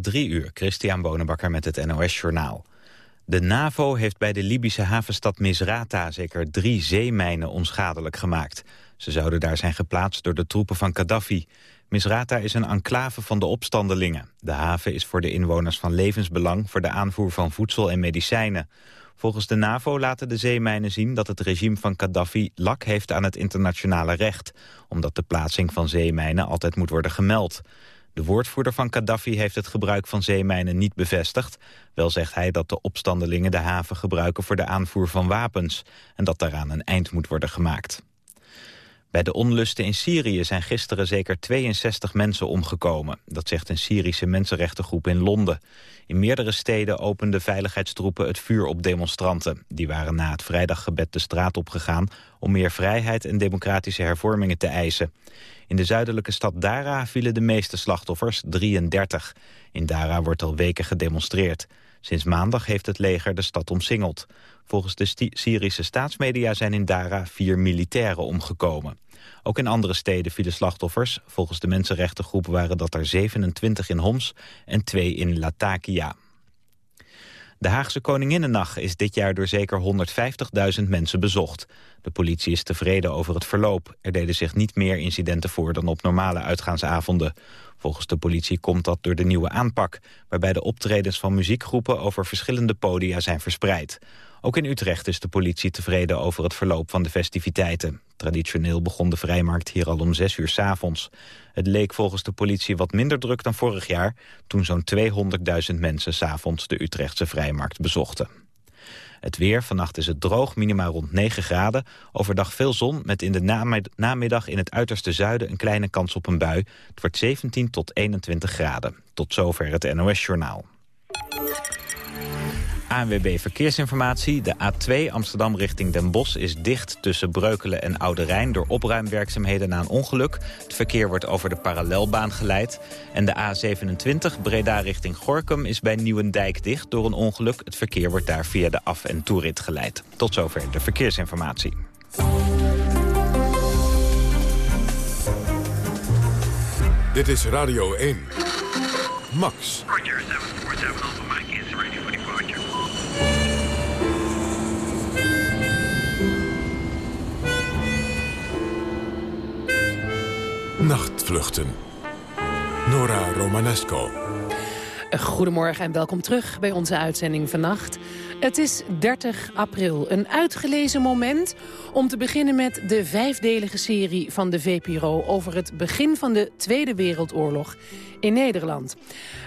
Drie uur, Christian Bonenbakker met het NOS Journaal. De NAVO heeft bij de Libische havenstad Misrata zeker drie zeemijnen onschadelijk gemaakt. Ze zouden daar zijn geplaatst door de troepen van Gaddafi. Misrata is een enclave van de opstandelingen. De haven is voor de inwoners van levensbelang voor de aanvoer van voedsel en medicijnen. Volgens de NAVO laten de zeemijnen zien dat het regime van Gaddafi lak heeft aan het internationale recht, omdat de plaatsing van zeemijnen altijd moet worden gemeld. De woordvoerder van Gaddafi heeft het gebruik van zeemijnen niet bevestigd. Wel zegt hij dat de opstandelingen de haven gebruiken voor de aanvoer van wapens en dat daaraan een eind moet worden gemaakt. Bij de onlusten in Syrië zijn gisteren zeker 62 mensen omgekomen. Dat zegt een Syrische mensenrechtengroep in Londen. In meerdere steden openden veiligheidstroepen het vuur op demonstranten. Die waren na het vrijdaggebed de straat opgegaan... om meer vrijheid en democratische hervormingen te eisen. In de zuidelijke stad Dara vielen de meeste slachtoffers, 33. In Dara wordt al weken gedemonstreerd. Sinds maandag heeft het leger de stad omsingeld. Volgens de Syrische staatsmedia zijn in Dara vier militairen omgekomen. Ook in andere steden vielen slachtoffers. Volgens de mensenrechtengroep waren dat er 27 in Homs en 2 in Latakia. De Haagse Koninginnennacht is dit jaar door zeker 150.000 mensen bezocht. De politie is tevreden over het verloop. Er deden zich niet meer incidenten voor dan op normale uitgaansavonden. Volgens de politie komt dat door de nieuwe aanpak... waarbij de optredens van muziekgroepen over verschillende podia zijn verspreid. Ook in Utrecht is de politie tevreden over het verloop van de festiviteiten. Traditioneel begon de vrijmarkt hier al om zes uur s avonds. Het leek volgens de politie wat minder druk dan vorig jaar... toen zo'n 200.000 mensen s'avonds de Utrechtse vrijmarkt bezochten. Het weer, vannacht is het droog, minimaal rond 9 graden. Overdag veel zon, met in de namiddag in het uiterste zuiden... een kleine kans op een bui. Het wordt 17 tot 21 graden. Tot zover het NOS-journaal. ANWB Verkeersinformatie. De A2 Amsterdam richting Den Bosch is dicht tussen Breukelen en Oude Rijn... door opruimwerkzaamheden na een ongeluk. Het verkeer wordt over de parallelbaan geleid. En de A27 Breda richting Gorkum is bij Nieuwendijk dicht door een ongeluk. Het verkeer wordt daar via de af- en toerit geleid. Tot zover de verkeersinformatie. Dit is Radio 1. Max. Nachtvluchten. Nora Romanesco. Goedemorgen en welkom terug bij onze uitzending vannacht. Het is 30 april, een uitgelezen moment om te beginnen met de vijfdelige serie van de VPRO... over het begin van de Tweede Wereldoorlog in Nederland.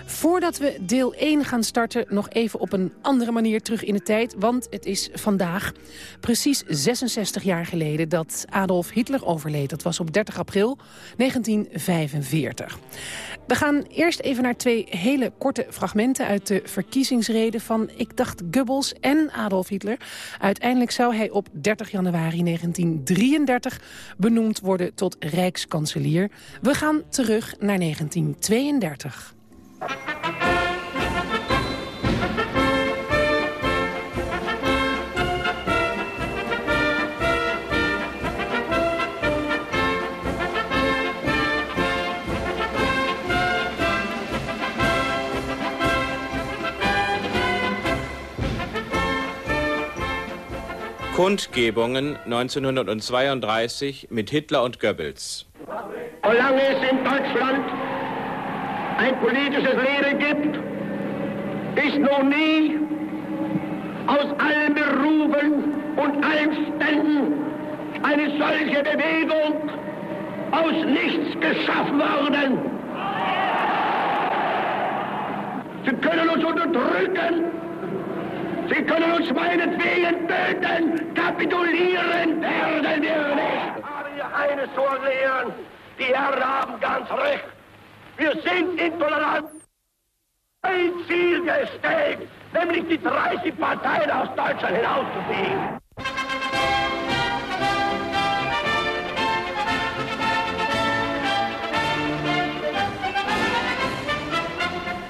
Voordat we deel 1 gaan starten, nog even op een andere manier terug in de tijd. Want het is vandaag precies 66 jaar geleden dat Adolf Hitler overleed. Dat was op 30 april 1945. We gaan eerst even naar twee hele korte fragmenten uit de verkiezingsreden van, ik dacht, Goebbels en Adolf Hitler. Uiteindelijk zou hij op 30 januari 1933 benoemd worden tot Rijkskanselier. We gaan terug naar 1932. Kundgebungen 1932 mit Hitler und Goebbels. Solange es in Deutschland ein politisches Leben gibt, ist noch nie aus allen Berufen und allen Ständen eine solche Bewegung aus nichts geschaffen worden. Sie können uns unterdrücken, Sie können uns meinetwegen töten, kapitulieren werden wir nicht. Ich habe hier eines zu erklären, die Herren haben ganz recht. Wir sind intolerant. Ein Ziel gesteckt, nämlich die 30 Parteien aus Deutschland hinauszufliegen.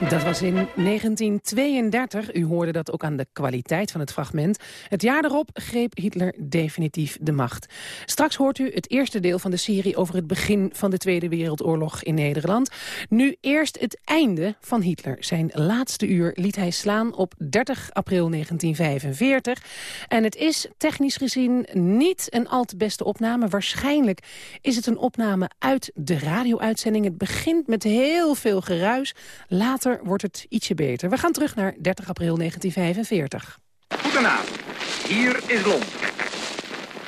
Dat was in 1932. U hoorde dat ook aan de kwaliteit van het fragment. Het jaar erop greep Hitler definitief de macht. Straks hoort u het eerste deel van de serie over het begin van de Tweede Wereldoorlog in Nederland. Nu eerst het einde van Hitler. Zijn laatste uur liet hij slaan op 30 april 1945. En het is technisch gezien niet een al te beste opname. Waarschijnlijk is het een opname uit de radio-uitzending. Het begint met heel veel geruis. Later wordt het ietsje beter. We gaan terug naar 30 april 1945. Goedenavond, hier is Londen.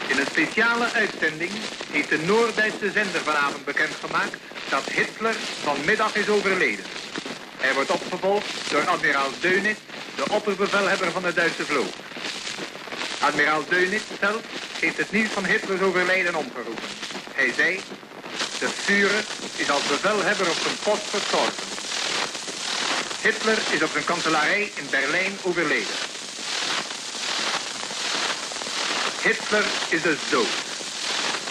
In een speciale uitzending heeft de Noord-Duitse zender vanavond bekendgemaakt dat Hitler vanmiddag is overleden. Hij wordt opgevolgd door admiraal Dönitz, de opperbevelhebber van de Duitse vloot. Admiraal Dönitz zelf heeft het nieuws van Hitlers overlijden omgeroepen. Hij zei, de Führer is als bevelhebber op zijn post gestorven. Hitler is op zijn kanselarij in Berlijn overleden. Hitler is dus dood.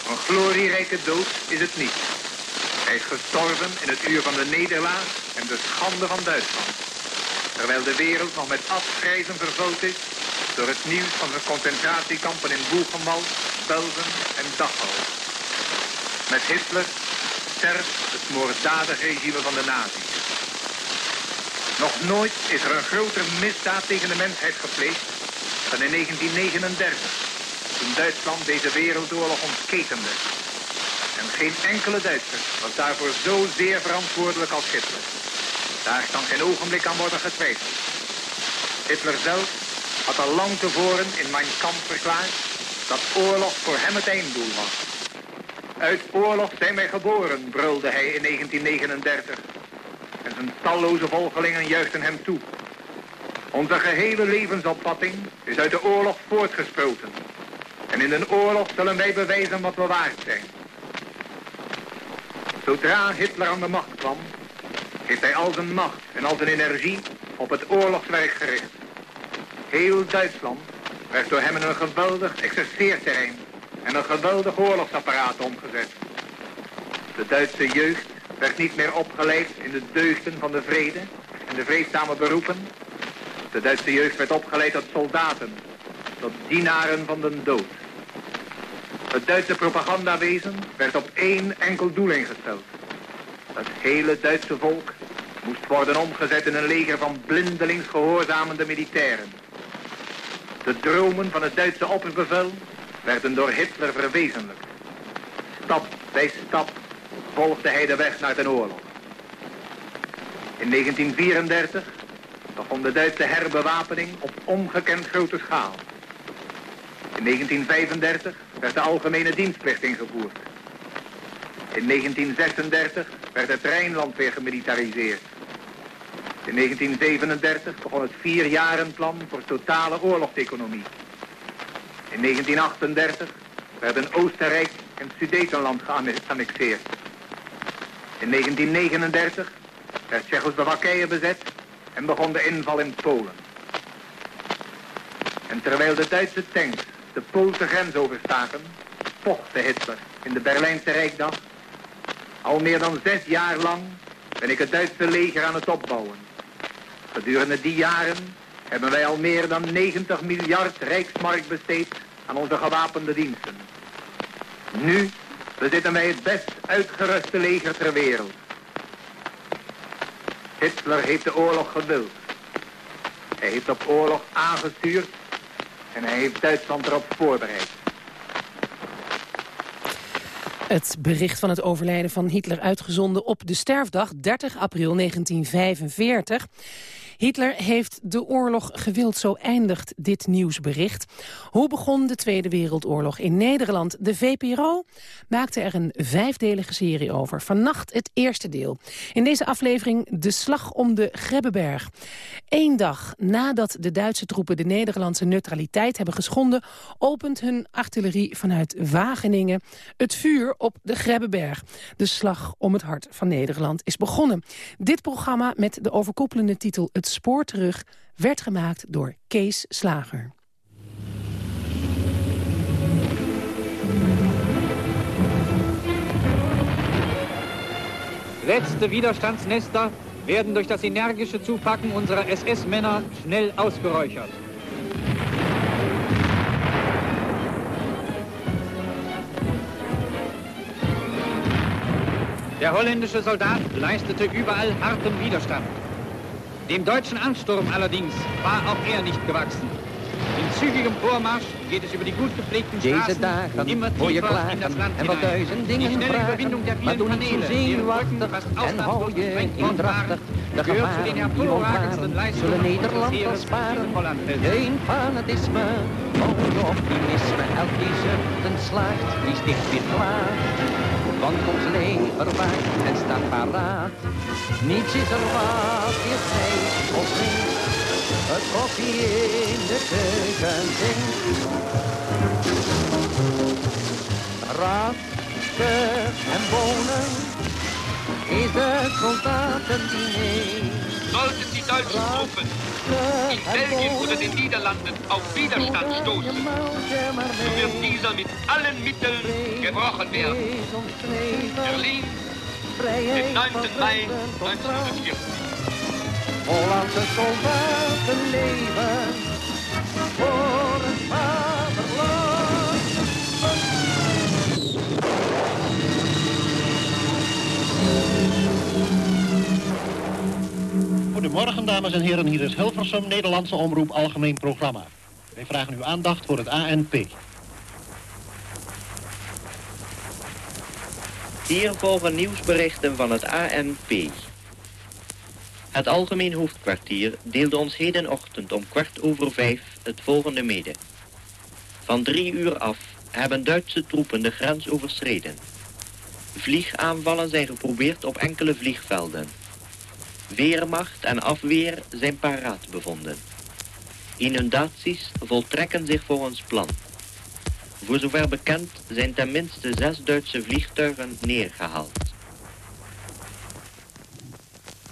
Een glorierijke dood is het niet. Hij is gestorven in het uur van de nederlaag en de schande van Duitsland. Terwijl de wereld nog met afgrijzen vervuld is door het nieuws van de concentratiekampen in Buchenwald, Belzen en Dachau. Met Hitler sterft het moorddadige regime van de nazi's. Nog nooit is er een grotere misdaad tegen de mensheid gepleegd dan in 1939, toen Duitsland deze wereldoorlog ontketende. En geen enkele Duitser was daarvoor zo zeer verantwoordelijk als Hitler. Daar kan geen ogenblik aan worden getwijfeld. Hitler zelf had al lang tevoren in Mein Kampf verklaard dat oorlog voor hem het einddoel was. Uit oorlog zijn wij geboren, brulde hij in 1939 en zijn talloze volgelingen juichten hem toe. Onze gehele levensopvatting is uit de oorlog voortgesproten. En in een oorlog zullen wij bewijzen wat we waard zijn. Zodra Hitler aan de macht kwam, heeft hij al zijn macht en al zijn energie op het oorlogswerk gericht. Heel Duitsland werd door hem in een geweldig exerceerterrein en een geweldig oorlogsapparaat omgezet. De Duitse jeugd werd niet meer opgeleid in de deugden van de vrede en de vreedzame beroepen. De Duitse jeugd werd opgeleid tot soldaten, tot dienaren van de dood. Het Duitse propagandawezen werd op één enkel doel ingesteld. Het hele Duitse volk moest worden omgezet in een leger van blindelings gehoorzamende militairen. De dromen van het Duitse opperbevel werden door Hitler verwezenlijkt. Stap bij stap volgde hij de weg naar de oorlog. In 1934 begon de Duitse herbewapening op ongekend grote schaal. In 1935 werd de algemene dienstplicht ingevoerd. In 1936 werd het Rijnland weer gemilitariseerd. In 1937 begon het vierjarenplan voor totale oorlogseconomie. In 1938 werden Oostenrijk en Sudetenland geannexeerd. In 1939 werd Tsjechoslowakije bezet en begon de inval in Polen. En terwijl de Duitse tanks de Poolse grens overstaken, vocht Hitler in de Berlijnse Rijkdag. Al meer dan zes jaar lang ben ik het Duitse leger aan het opbouwen. Gedurende die jaren hebben wij al meer dan 90 miljard rijksmark besteed aan onze gewapende diensten. Nu bezitten wij het best uitgeruste leger ter wereld. Hitler heeft de oorlog gewild. Hij heeft op oorlog aangestuurd en hij heeft Duitsland erop voorbereid. Het bericht van het overlijden van Hitler uitgezonden op de sterfdag 30 april 1945. Hitler heeft de oorlog gewild, zo eindigt dit nieuwsbericht. Hoe begon de Tweede Wereldoorlog in Nederland? De VPRO maakte er een vijfdelige serie over. Vannacht het eerste deel. In deze aflevering de slag om de Grebbeberg. Eén dag nadat de Duitse troepen de Nederlandse neutraliteit hebben geschonden... opent hun artillerie vanuit Wageningen het vuur op de Grebbeberg. De slag om het hart van Nederland is begonnen. Dit programma met de overkoepelende titel Het spoor terug werd gemaakt door Kees Slager. Letzte Widerstandsnester werden durch das energische Zupacken unserer SS-Männer schnell ausgeräuchert. Der holländische Soldat leistete überall harten Widerstand. Dem deutschen Ansturm allerdings war auch er nicht gewachsen. In zügigem Vormarsch geht es über die gut gepflegten Straßen dagen, immer tiefer in das Land en wat duizend Die dingen schnelle vragen, Überwindung der vielen Kanäle, deren Brücken fast ausnahmslos indrachtig. waren, De gehört zu den die hervorragendsten Leistungen unseres Heeres in. Geen fanatisme, vol optimisme, elk die slaagt, die sticht weer klaar. Want ons leger waakt en staat paraat. Niets is er wat je geeft of niet. Het koffie in de keuken zingt. Ratten en bonen is het soldatendiner. Sollten die deutschen Truppen in Belgien oder den Niederlanden auf Widerstand stoßen, so wird dieser mit allen Mitteln gebrochen werden. Berlin, den 9. Mai 1940. Hollandse soldaten leven voor het Goedemorgen, dames en heren. Hier is Hilversum, Nederlandse Omroep Algemeen Programma. Wij vragen uw aandacht voor het ANP. Hier volgen nieuwsberichten van het ANP. Het Algemeen Hoofdkwartier deelde ons hedenochtend om kwart over vijf het volgende mede. Van drie uur af hebben Duitse troepen de grens overschreden. Vliegaanvallen zijn geprobeerd op enkele vliegvelden. Weermacht en afweer zijn paraat bevonden. Inundaties voltrekken zich volgens plan. Voor zover bekend zijn ten minste zes Duitse vliegtuigen neergehaald.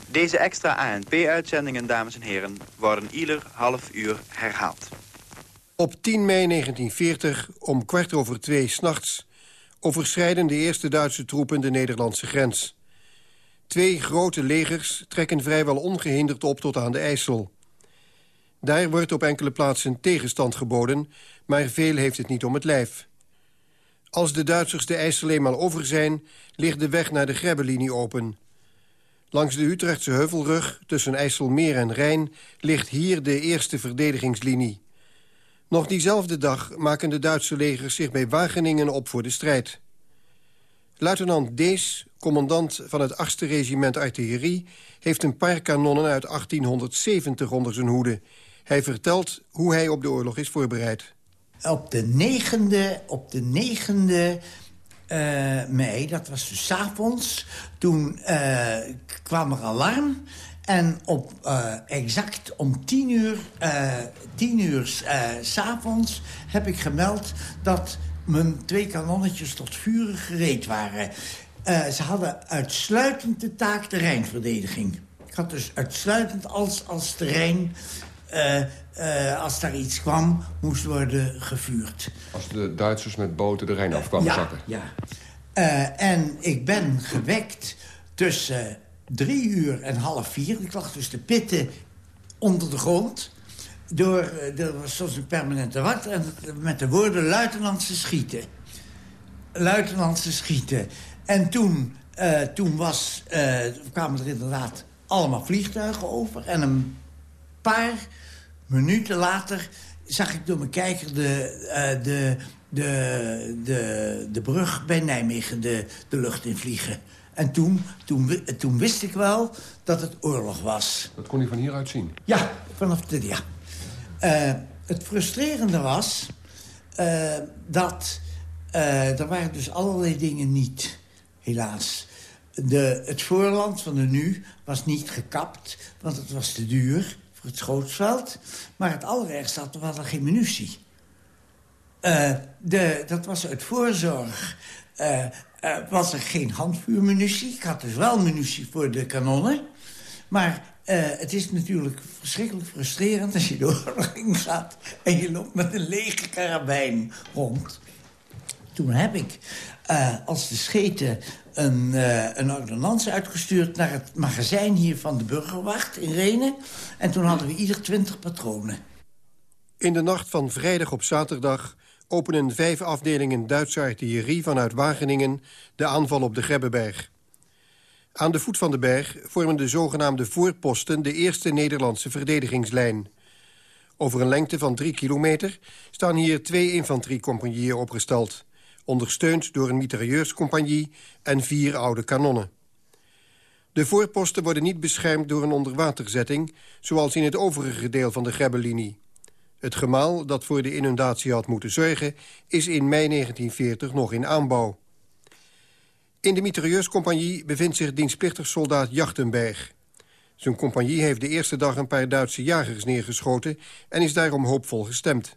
Deze extra ANP-uitzendingen, dames en heren, worden ieder half uur herhaald. Op 10 mei 1940, om kwart over twee s'nachts... overschrijden de eerste Duitse troepen de Nederlandse grens. Twee grote legers trekken vrijwel ongehinderd op tot aan de IJssel. Daar wordt op enkele plaatsen tegenstand geboden... maar veel heeft het niet om het lijf. Als de Duitsers de IJssel eenmaal over zijn... ligt de weg naar de Grebbelinie open... Langs de Utrechtse heuvelrug, tussen IJsselmeer en Rijn... ligt hier de eerste verdedigingslinie. Nog diezelfde dag maken de Duitse legers zich bij Wageningen op voor de strijd. Luitenant Dees, commandant van het 8e regiment artillerie... heeft een paar kanonnen uit 1870 onder zijn hoede. Hij vertelt hoe hij op de oorlog is voorbereid. Op de negende, op de negende uh, mei, dat was dus avonds, toen uh, kwam er alarm. En op uh, exact om tien uur, tien uur s'avonds heb ik gemeld dat mijn twee kanonnetjes tot vuren gereed waren. Ze hadden uitsluitend de taak terreinverdediging. Ik had dus uitsluitend als, als terrein uh, uh, als daar iets kwam, moest worden gevuurd. Als de Duitsers met boten de Rijn af kwamen ja, zakken? Ja, En ik ben gewekt tussen drie uur en half vier. Ik lag dus te pitten onder de grond. Door, er was soms een permanente wacht. En met de woorden luitenantse schieten. Luitenantse schieten. En toen, toen was, kwamen er inderdaad allemaal vliegtuigen over. En een paar minuten later zag ik door mijn kijker de, uh, de, de, de, de brug bij Nijmegen de, de lucht in vliegen. En toen, toen, toen wist ik wel dat het oorlog was. Dat kon je van hieruit zien? Ja, vanaf de... Ja. Uh, het frustrerende was uh, dat... er waren dus allerlei dingen niet, helaas. De, het voorland van de nu was niet gekapt, want het was te duur voor het schootsveld. Maar het allerergste had, hadden geen munitie. Uh, de, dat was uit voorzorg. Uh, was er geen handvuurmunitie. Ik had dus wel munitie voor de kanonnen. Maar het is natuurlijk verschrikkelijk frustrerend als je door gaat... en je loopt met een lege karabijn rond. Toen heb ik uh, als de scheten een, uh, een uitgestuurd... naar het magazijn hier van de Burgerwacht in Renen. En toen hadden we ieder twintig patronen. In de nacht van vrijdag op zaterdag openen vijf afdelingen Duitse artillerie vanuit Wageningen de aanval op de Grebbeberg. Aan de voet van de berg vormen de zogenaamde voorposten de eerste Nederlandse verdedigingslijn. Over een lengte van drie kilometer staan hier twee infanteriecompagnieën opgesteld... ondersteund door een mitrailleurscompagnie en vier oude kanonnen. De voorposten worden niet beschermd door een onderwaterzetting... zoals in het overige deel van de Grebbelinie. Het gemaal dat voor de inundatie had moeten zorgen... is in mei 1940 nog in aanbouw. In de mitrailleurscompagnie bevindt zich dienstplichtig soldaat Jachtenberg. Zijn compagnie heeft de eerste dag een paar Duitse jagers neergeschoten... en is daarom hoopvol gestemd.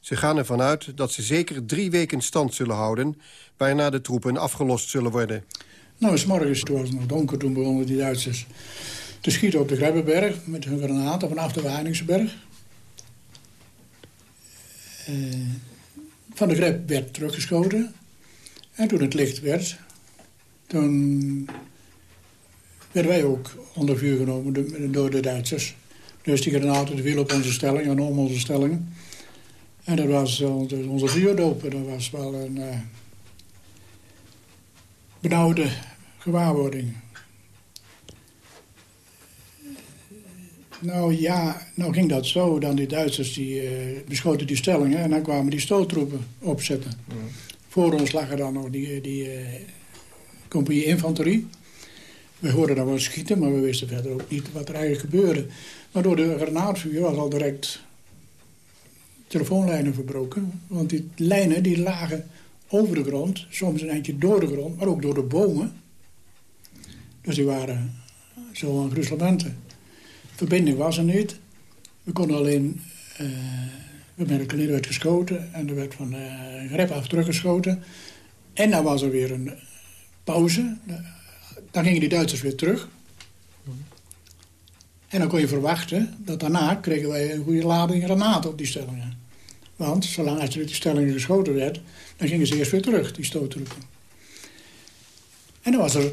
Ze gaan ervan uit dat ze zeker drie weken stand zullen houden... waarna de troepen afgelost zullen worden. Nou, s morgens, toen was het nog donker, toen begonnen die Duitsers te schieten op de Grebbeberg... met hun granaten vanaf de Waningsberg. Uh, van de Greb werd teruggeschoten. En toen het licht werd, toen werden wij ook onder vuur genomen door de Duitsers. Dus die granaten vielen op onze stellingen en om onze stellingen. En dat was uh, onze vuurdopen. Dat was wel een uh, benauwde gewaarwording. Nou ja, nou ging dat zo. Dan die Duitsers die, uh, beschoten die stellingen en dan kwamen die stoottroepen opzetten. Voor ons lag er dan nog die, die compagnie infanterie. We hoorden dan wel schieten, maar we wisten verder ook niet wat er eigenlijk gebeurde. Maar door de granaatvuur was al direct telefoonlijnen verbroken. Want die lijnen die lagen over de grond, soms een eindje door de grond, maar ook door de bomen. Dus die waren zo aan. Verbinding was er niet. We konden alleen... Uh, we werden er werd geschoten en er werd van uh, grep af teruggeschoten. En dan was er weer een pauze. Dan gingen die Duitsers weer terug. En dan kon je verwachten dat daarna kregen wij een goede lading granaten op die stellingen. Want zolang als die stellingen geschoten werd, dan gingen ze eerst weer terug, die stoottroepen. En dan was er,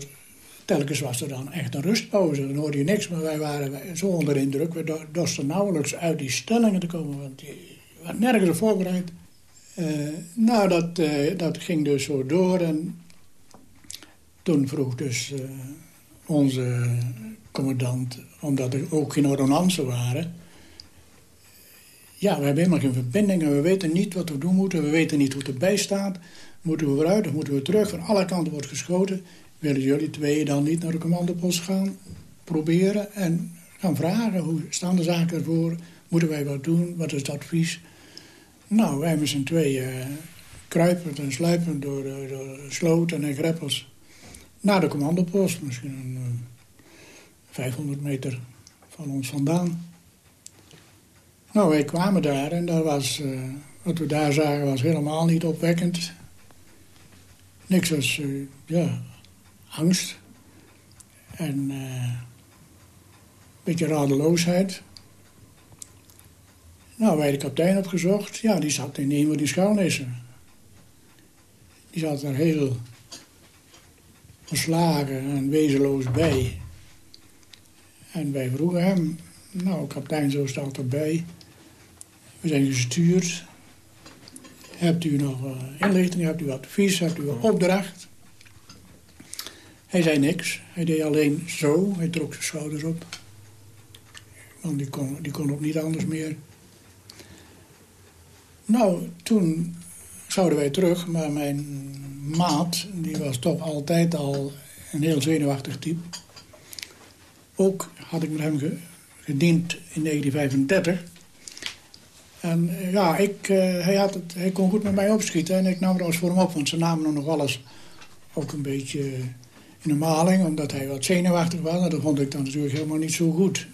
telkens was er dan echt een rustpauze. Dan hoorde je niks, maar wij waren zo onder indruk. We dorsten nauwelijks uit die stellingen te komen, want die waren nergens voorbereid. Uh, nou, dat, uh, dat ging dus zo door en toen vroeg dus uh, onze commandant, omdat er ook geen ordonnansen waren... ja, we hebben helemaal geen verbinding en we weten niet wat we doen moeten. We weten niet hoe het erbij staat. Moeten we vooruit of moeten we terug? Van alle kanten wordt geschoten. Willen jullie tweeën dan niet naar de commandopost gaan proberen... en gaan vragen, hoe staan de zaken ervoor? Moeten wij wat doen? Wat is het advies? Nou, wij met z'n tweeën uh, kruipend en sluipend door, door sloten en greppels naar de commandopost, misschien een, uh, eh, 500 meter van ons vandaan. Nou, wij kwamen daar en dat was, uh, wat we daar zagen was helemaal niet opwekkend. Niks als, uh, ja, angst. En een beetje radeloosheid. Nou, wij de kapitein opgezocht. Ja, die zat in een van die schuilnissen. Die zat er heel verslagen en wezenloos bij. En wij vroegen hem, nou kapitein, zo staat erbij. We zijn gestuurd. Hebt u nog uh, inlichting, hebt u advies, hebt u een opdracht? Hij zei niks. Hij deed alleen zo. Hij trok zijn schouders op. Want die kon, die kon ook niet anders meer. Nou, toen zouden wij terug, maar mijn maat, die was toch altijd al een heel zenuwachtig type. Ook had ik met hem gediend in 1935. En eh, ja, ik, uh, hij, had het, hij kon goed met mij opschieten en ik nam het als voor hem op. Want ze namen nog eens ook een beetje in de maling, omdat hij wat zenuwachtig was. En dat vond ik dan natuurlijk helemaal niet zo goed.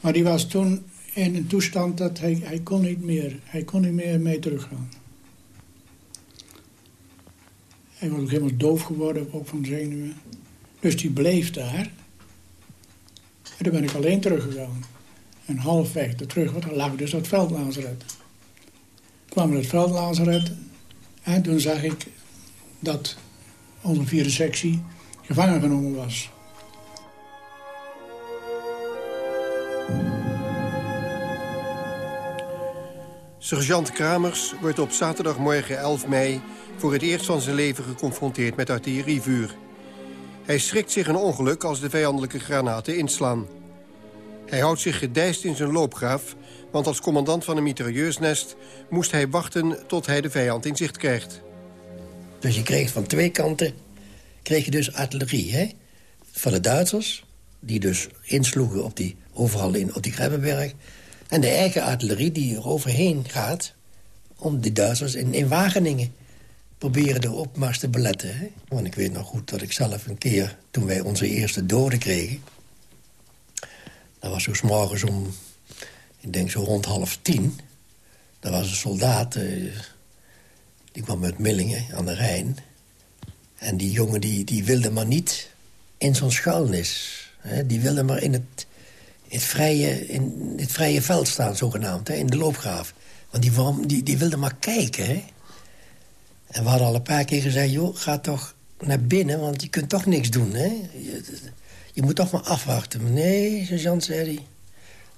Maar die was toen in een toestand dat hij, hij kon niet meer, hij kon niet meer mee teruggaan. Hij was ook helemaal doof geworden, ook van zenuwen. Dus die bleef daar. En toen ben ik alleen teruggegaan. En halfweg terug, want dan lag dus dat veldlazaret. Kwam het veldlazaret En toen zag ik dat onze vierde sectie gevangen genomen was. Sergeant Kramers wordt op zaterdagmorgen 11 mei... voor het eerst van zijn leven geconfronteerd met artillerievuur. Hij schrikt zich een ongeluk als de vijandelijke granaten inslaan. Hij houdt zich gedijst in zijn loopgraaf... want als commandant van een mitrailleursnest... moest hij wachten tot hij de vijand in zicht krijgt. Dus je kreeg van twee kanten kreeg je dus artillerie, hè? Van de Duitsers, die dus insloegen op die, overal in, op die Grebbeberg... en de eigen artillerie die er overheen gaat... om die Duitsers in, in Wageningen proberen de opmars te beletten. Hè? Want ik weet nog goed dat ik zelf een keer, toen wij onze eerste doden kregen... dat was zo s morgens om, ik denk zo rond half tien... daar was een soldaat, eh, die kwam uit Millingen aan de Rijn... en die jongen die, die wilde maar niet in zo'n schuilnis. Hè? Die wilde maar in het, het, vrije, in het vrije veld staan, zogenaamd, hè? in de loopgraaf. Want die, die, die wilde maar kijken, hè? En we hadden al een paar keer gezegd... joh, ga toch naar binnen, want je kunt toch niks doen, hè? Je, moet toch maar afwachten. Nee, sergeant, zei.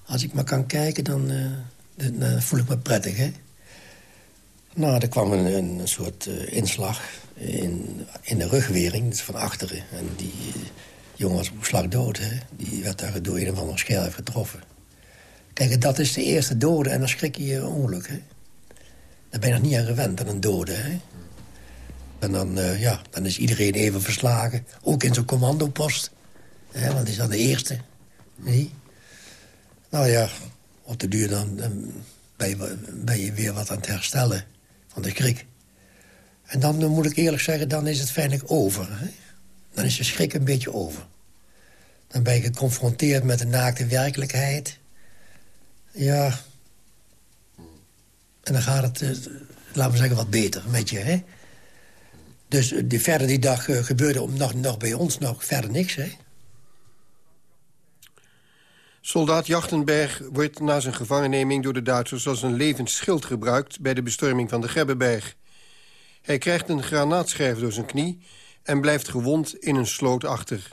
Als ik maar kan kijken, dan, uh, dan voel ik me prettig, hè? Nou, er kwam een, een soort uh, inslag in, in de rugwering, dus van achteren. En die uh, jongen was op slag dood, hè? Die werd daar door een of andere scherf getroffen. Kijk, dat is de eerste dode en dan schrik je je ongeluk, hè? Daar ben je nog niet aan gewend, aan een dode, hè? En dan, ja, dan is iedereen even verslagen. Ook in zo'n commandopost. Hè, want is dan de eerste. Nee? Nou ja, op de duur dan, dan ben, je, weer wat aan het herstellen van de schrik. En dan, moet ik eerlijk zeggen, dan is het feitelijk over. Hè? Dan is je schrik een beetje over. Dan ben je geconfronteerd met de naakte werkelijkheid. Ja. En dan gaat het, uh, laten we zeggen, wat beter met je, hè? Dus die, verder die dag uh, gebeurde nog, nog bij ons nog verder niks, hè? Soldaat Jachtenberg wordt na zijn gevangenneming door de Duitsers... als een levend schild gebruikt bij de bestorming van de Grebbeberg. Hij krijgt een granaatschijf door zijn knie... en blijft gewond in een sloot achter.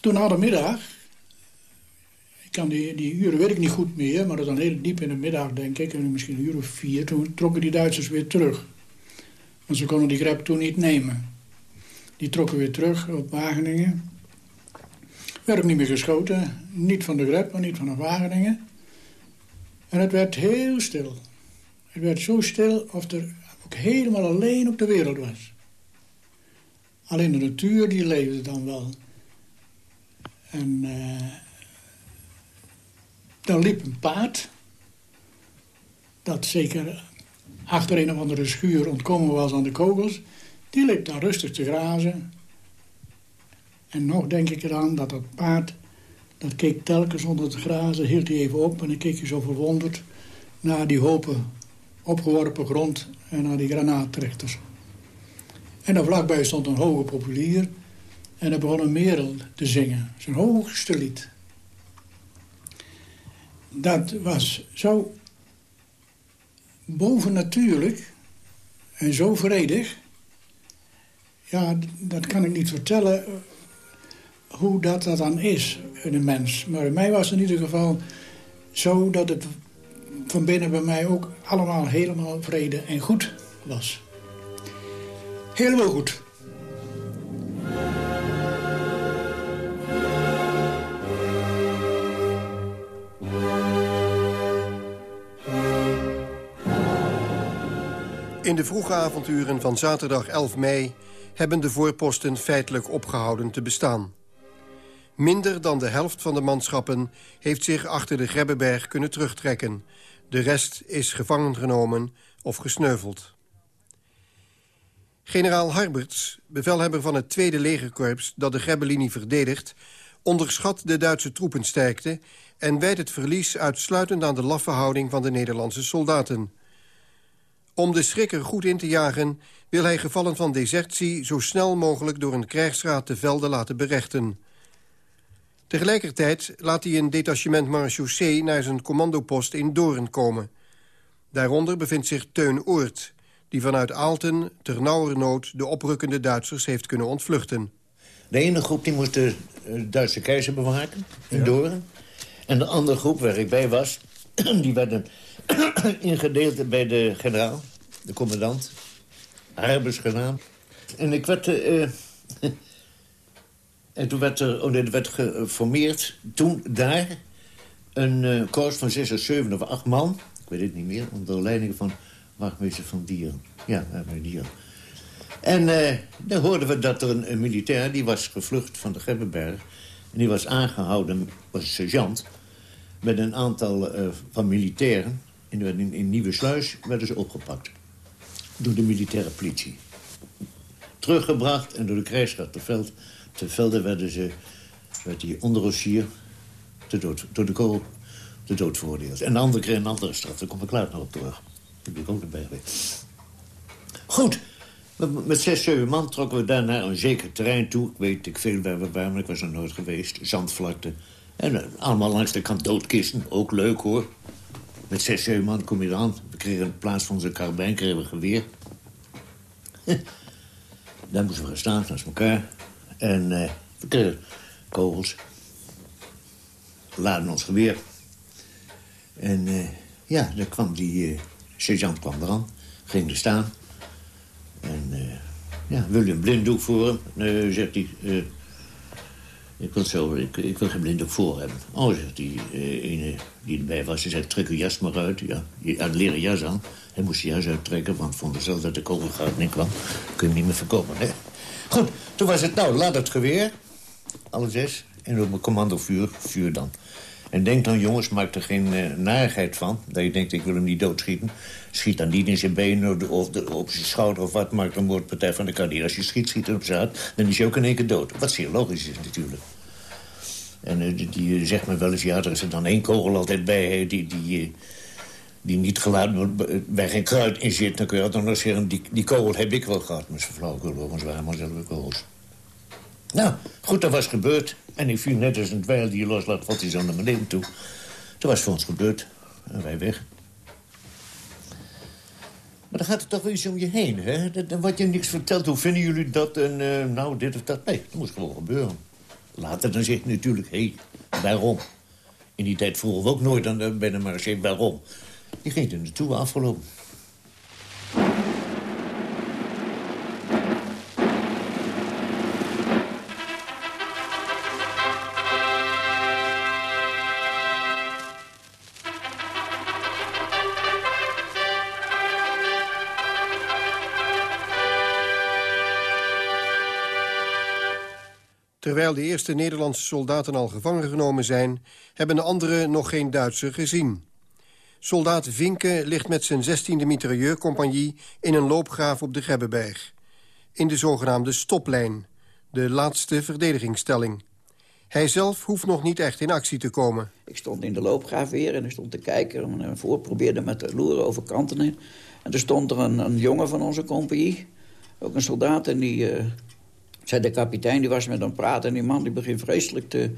Toen na de middag... Ik kan die, die uren weet ik niet goed meer... maar dat dan heel diep in de middag, denk ik... en misschien een uur of vier... toen trokken die Duitsers weer terug... Want ze konden die grep toen niet nemen. Die trokken weer terug op Wageningen. Werd ook niet meer geschoten. Niet van de grep, maar niet van de Wageningen. En het werd heel stil. Het werd zo stil of er ook helemaal alleen op de wereld was. Alleen de natuur die leefde dan wel. En uh, dan liep een paard. Dat zeker achter een of andere schuur ontkomen was aan de kogels... die liep daar rustig te grazen. En nog denk ik eraan dat dat paard... dat keek telkens onder het grazen, hield hij even op... en dan keek hij zo verwonderd naar die hopen opgeworpen grond... en naar die granaattrechters. En daar vlakbij stond een hoge populier... en hij begon een merel te zingen, zijn hoogste lied. Dat was zo bovennatuurlijk en zo vredig. Ja, dat kan ik niet vertellen hoe dat, dat dan is in een mens. Maar in mij was het in ieder geval zo dat het van binnen bij mij ook allemaal helemaal vrede en goed was. Helemaal goed. In de vroege avonturen van zaterdag 11 mei... hebben de voorposten feitelijk opgehouden te bestaan. Minder dan de helft van de manschappen... heeft zich achter de Grebbeberg kunnen terugtrekken. De rest is gevangen genomen of gesneuveld. Generaal Harberts, bevelhebber van het tweede legerkorps... dat de Grebbelinie verdedigt... onderschat de Duitse troepensterkte... en wijt het verlies uitsluitend aan de laffe houding van de Nederlandse soldaten... Om de schrikker goed in te jagen wil hij gevallen van desertie... zo snel mogelijk door een krijgsraad te velden laten berechten. Tegelijkertijd laat hij een detachement marechaussee... naar zijn commandopost in Doorn komen. Daaronder bevindt zich Teun Oort... die vanuit Aalten ter nauwernood de oprukkende Duitsers heeft kunnen ontvluchten. De ene groep die moest de eh, Duitse keizer bewaken in ja. Doorn. En de andere groep waar ik bij was, die werden ingedeeld bij de generaal, de commandant. Harbers genaamd. En ik werd... Uh, en toen werd er, oh er werd geformeerd, toen daar, een uh, van zes of zeven of acht man... ik weet het niet meer, onder leiding van wachtmeester van Dieren. Ja, uh, Dieren. En uh, dan hoorden we dat er een, militair, die was gevlucht van de Gebbenberg... en die was aangehouden, was een sergeant... met een aantal van militairen. In, in, in Nieuwe Sluis werden ze opgepakt. Door de militaire politie. Teruggebracht en door de krijgsraad te, veld, te velden werden ze... werd die onderofficier dood, door de kool de dood veroordeeld. En de andere kreeg een andere straf, daar kom ik later nog op terug. Daar ben ik ook nog bij. Goed, met zes, zeven man trokken we daar naar een zeker terrein toe. Ik weet ik veel waar we waren, ik was er nooit geweest. Zandvlakte. En uh, allemaal langs de kant doodkisten. Ook leuk, hoor. Met zes, zeven man kom je eraan. We kregen in plaats van onze karabijn kregen we geweer. daar moesten we gaan staan, naast elkaar. En uh, kregen kogels. Laden ons geweer. En uh, ja, daar kwam die sergeant kwam eraan. Ging er staan. En uh, ja, wil je een blinddoek voor hem? Nee, zegt hij. Uh, ik, wil zo, ik, wil geen blinddoek voor hebben. Oh, zegt die uh, ene die erbij was. Ze zei, trek uw jas maar uit. Ja, een leren jas aan. Hij moest zijn jas uittrekken, want vonden zelf dat de kogelgaat niet kwam. Kun je hem niet meer verkopen, hè? Goed, toen was het, nou, laat het geweer. Alle zes. En op mijn commando vuur, vuur dan. En denk dan, jongens, maak er geen uh, narigheid van. Dat je denkt, ik wil hem niet doodschieten. Schiet dan niet in zijn benen of de, op zijn schouder of wat. Maakt een moordpartij van de carrière. Als je schiet, schiet op zijn hart. Dan is hij ook in één keer dood. Wat zeer logisch is natuurlijk. En uh, die, die, zegt me wel eens, ja, er is er dan één kogel altijd bij... die, die, uh, die niet geladen wordt, waar geen kruid in zit... dan kun je dan nog zeggen, die, die kogel heb ik wel gehad. Maar ze flauwekul, want waren maar zelf kogels. Nou, goed, dat was gebeurd. En ik viel net als een dweil die je loslaat, valt hij zo naar beneden toe. Dat was voor ons gebeurd. En wij weg. Maar dan gaat het toch wel iets om je heen, hè? Dan wordt je niks verteld. Hoe vinden jullie dat? En uh, nou, dit of dat. Nee, dat moest gewoon gebeuren. Later dan zeg je natuurlijk, hé, hey, waarom? In die tijd vroegen we ook nooit aan de, bij de waarom. Je ging er naartoe afgelopen. Terwijl de eerste Nederlandse soldaten al gevangen genomen zijn... hebben de anderen nog geen Duitser gezien. Soldaat Vinke ligt met zijn 16e mitrailleurcompagnie... in een loopgraaf op de Grebbeberg. In de zogenaamde stoplijn, de laatste verdedigingsstelling. Hij zelf hoeft nog niet echt in actie te komen. Ik stond in de loopgraaf weer en ik stond te kijken... en voor probeerde met de loeren over kanten. En er stond er een, een jongen van onze compagnie... ook een soldaat en die... Uh, zei de kapitein, die was met hem praten... en die man die begint vreselijk te,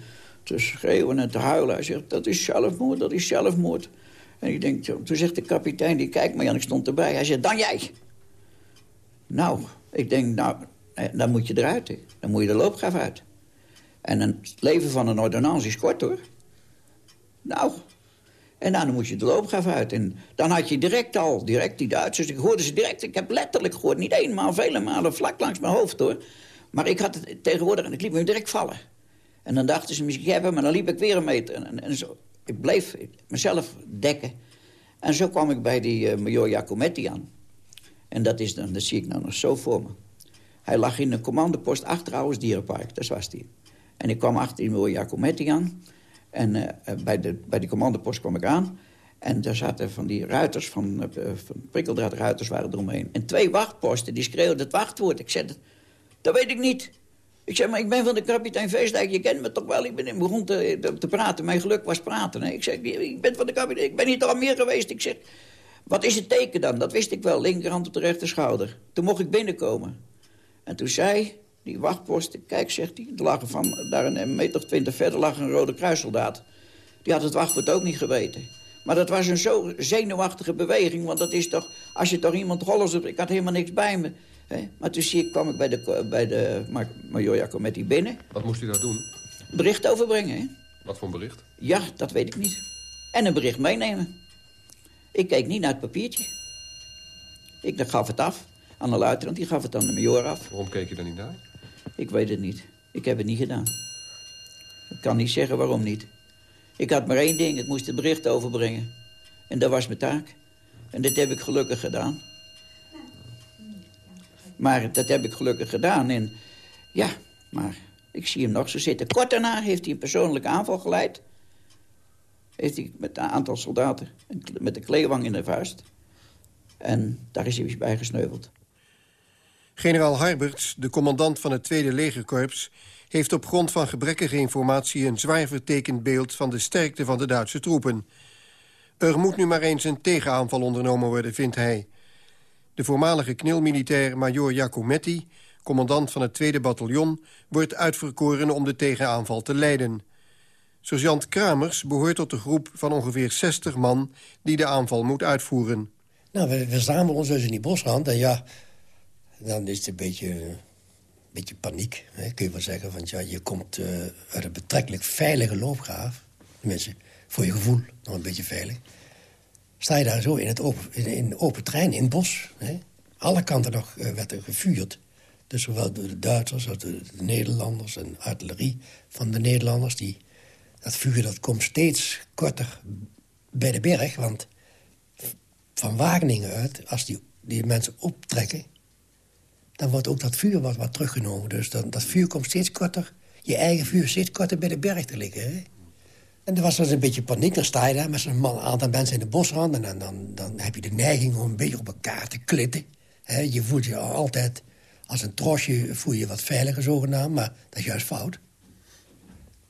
te schreeuwen en te huilen. Hij zegt, dat is zelfmoord, dat is zelfmoord. En ik denk, toen zegt de kapitein, die kijkt me aan, ik stond erbij. Hij zegt, dan jij. Nou, ik denk, nou, dan moet je eruit. Dan moet je de loopgraaf uit. En het leven van een ordonnans is kort, hoor. Nou, en dan moet je de loopgraaf uit. En dan had je direct al, direct die Duitsers. Ik hoorde ze direct, ik heb letterlijk gehoord. Niet eenmaal, vele malen, vlak langs mijn hoofd, hoor. Maar ik had het tegenwoordig en ik liep me direct vallen. En dan dachten ze misschien hebben, maar dan liep ik weer een meter. En, en zo, ik bleef mezelf dekken. En zo kwam ik bij die uh, major Jacometti aan. En dat, is dan, dat zie ik nou nog zo voor me. Hij lag in een commandopost achter Ouwers Dierenpark, dat was hij. En ik kwam achter die major Jacometti aan. En uh, bij, de, bij die commandopost kwam ik aan. En daar zaten van die ruiters, van, uh, van prikkeldraadruiters waren eromheen. En twee wachtposten, die schreeuwden het wachtwoord. Ik zei, dat weet ik niet. Ik zeg, maar ik ben van de kapitein Veestijk, je kent me toch wel? Ik ben begon te, te, te praten, mijn geluk was praten. Hè? Ik zeg, ik ben van de kapitein, ik ben hier toch al meer geweest. Ik zeg, wat is het teken dan? Dat wist ik wel, linkerhand op de rechterschouder. Toen mocht ik binnenkomen. En toen zei die wachtpost, kijk, zegt hij, er van, daar een meter of twintig verder lag een rode kruissoldaat. Die had het wachtwoord ook niet geweten. Maar dat was een zo zenuwachtige beweging, want dat is toch... Als je toch iemand rollen ik had helemaal niks bij me. Maar toen zie ik, kwam ik bij de, bij de major Jacometti binnen. Wat moest u daar doen? Bericht overbrengen, hè? Wat voor een bericht? Ja, dat weet ik niet. En een bericht meenemen. Ik keek niet naar het papiertje. Ik gaf het af aan de luitenant, die gaf het aan de major af. Waarom keek je daar niet naar? Ik weet het niet. Ik heb het niet gedaan. Ik kan niet zeggen waarom niet. Ik had maar één ding, ik moest het bericht overbrengen. En dat was mijn taak. En dat heb ik gelukkig gedaan. Maar dat heb ik gelukkig gedaan. En ja, maar ik zie hem nog zo zitten. Kort daarna heeft hij een persoonlijke aanval geleid. Heeft hij met een aantal soldaten met de kleewang in de vuist. En daar is hij bij gesneuveld. Generaal Harberts, de commandant van het Tweede Legerkorps... heeft op grond van gebrekkige informatie... een zwaar vertekend beeld van de sterkte van de Duitse troepen. Er moet nu maar eens een tegenaanval ondernomen worden, vindt hij. De voormalige knilmilitair Major Jacometti... commandant van het Tweede Bataljon... wordt uitverkoren om de tegenaanval te leiden. Sergeant Kramers behoort tot de groep van ongeveer 60 man... die de aanval moet uitvoeren. Nou, we, we samen ons dus in die bosrand en ja... dan is het een beetje, een beetje paniek, hè, kun je wel zeggen. Want ja, je komt uh, uit een betrekkelijk veilige loopgraaf. Tenminste, voor je gevoel nog een beetje veilig. Sta je daar zo in het open, in, in open terrein, in het bos. Hè. Alle kanten nog uh, werd er gevuurd. Dus zowel door de Duitsers als de, de Nederlanders en artillerie van de Nederlanders. Die, dat vuur dat komt steeds korter bij de berg, want van Wageningen uit, als die, die mensen optrekken... dan wordt ook dat vuur wat, wat teruggenomen. Dus dan, dat vuur komt steeds korter, je eigen vuur steeds korter bij de berg te liggen. Hè? En er was dus een beetje paniek. Dan sta je daar met zo'n aantal mensen in de bosrand... en dan, dan, heb je de neiging om een beetje op elkaar te klitten. Je voelt je altijd als een trosje voel je wat veiliger zogenaamd... maar dat is juist fout.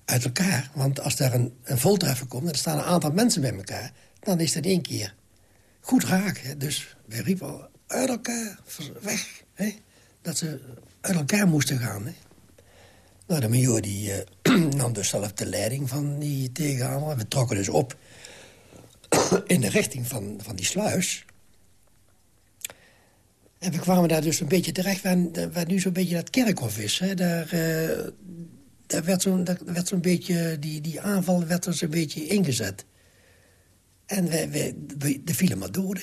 Uit elkaar, want als er een, een voltreffer komt... en er staan een aantal mensen bij elkaar... dan is dat één keer goed raak. Dus wij riepen al uit elkaar, weg. Dat ze uit elkaar moesten gaan. Nou, de major die, uh, nam dus zelf de leiding van die tegenaanval. We trokken dus op in de richting van, van die sluis. En we kwamen daar dus een beetje terecht waar, waar nu zo'n beetje dat kerkhof is. Hè? Daar, uh, daar werd zo'n zo beetje, die, die aanval werd er zo'n beetje ingezet. En wij, wij, er vielen maar doden.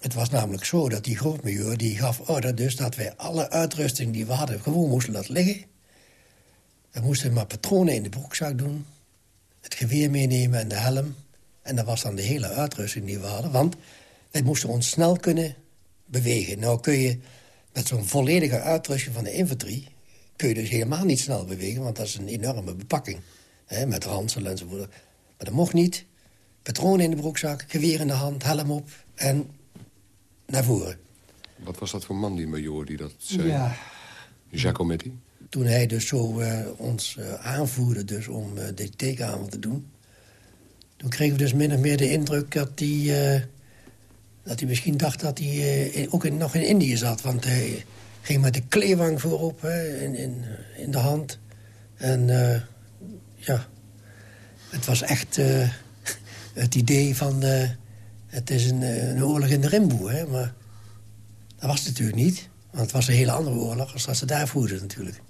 Het was namelijk zo dat die grootmajor die gaf order dus... dat wij alle uitrusting die we hadden gewoon moesten laten liggen. We moesten maar patronen in de broekzak doen. Het geweer meenemen en de helm. En dat was dan de hele uitrusting die we hadden. Want wij moesten ons snel kunnen bewegen. Nou kun je met zo'n volledige uitrusting van de infanterie... kun je dus helemaal niet snel bewegen, want dat is een enorme bepakking. Hè, met ransel enzovoort. Maar dat mocht niet. Patronen in de broekzak, geweer in de hand, helm op en naar voren. Wat was dat voor man, die major, die dat zei? Ja. Giacometti? Toen hij dus zo uh, ons uh, aanvoerde dus om uh, dit tekenaanval te doen... toen kregen we dus min of meer de indruk dat hij... dat hij misschien dacht dat hij ook in, nog in Indië zat. Want hij ging met de kleewang voorop hè, in, in, in de hand. En ja, het was echt het idee van... Het is een, eh, een, oorlog in de rimboe, hè? maar dat was het natuurlijk niet. Want het was een hele andere oorlog als dat ze daar voerden natuurlijk.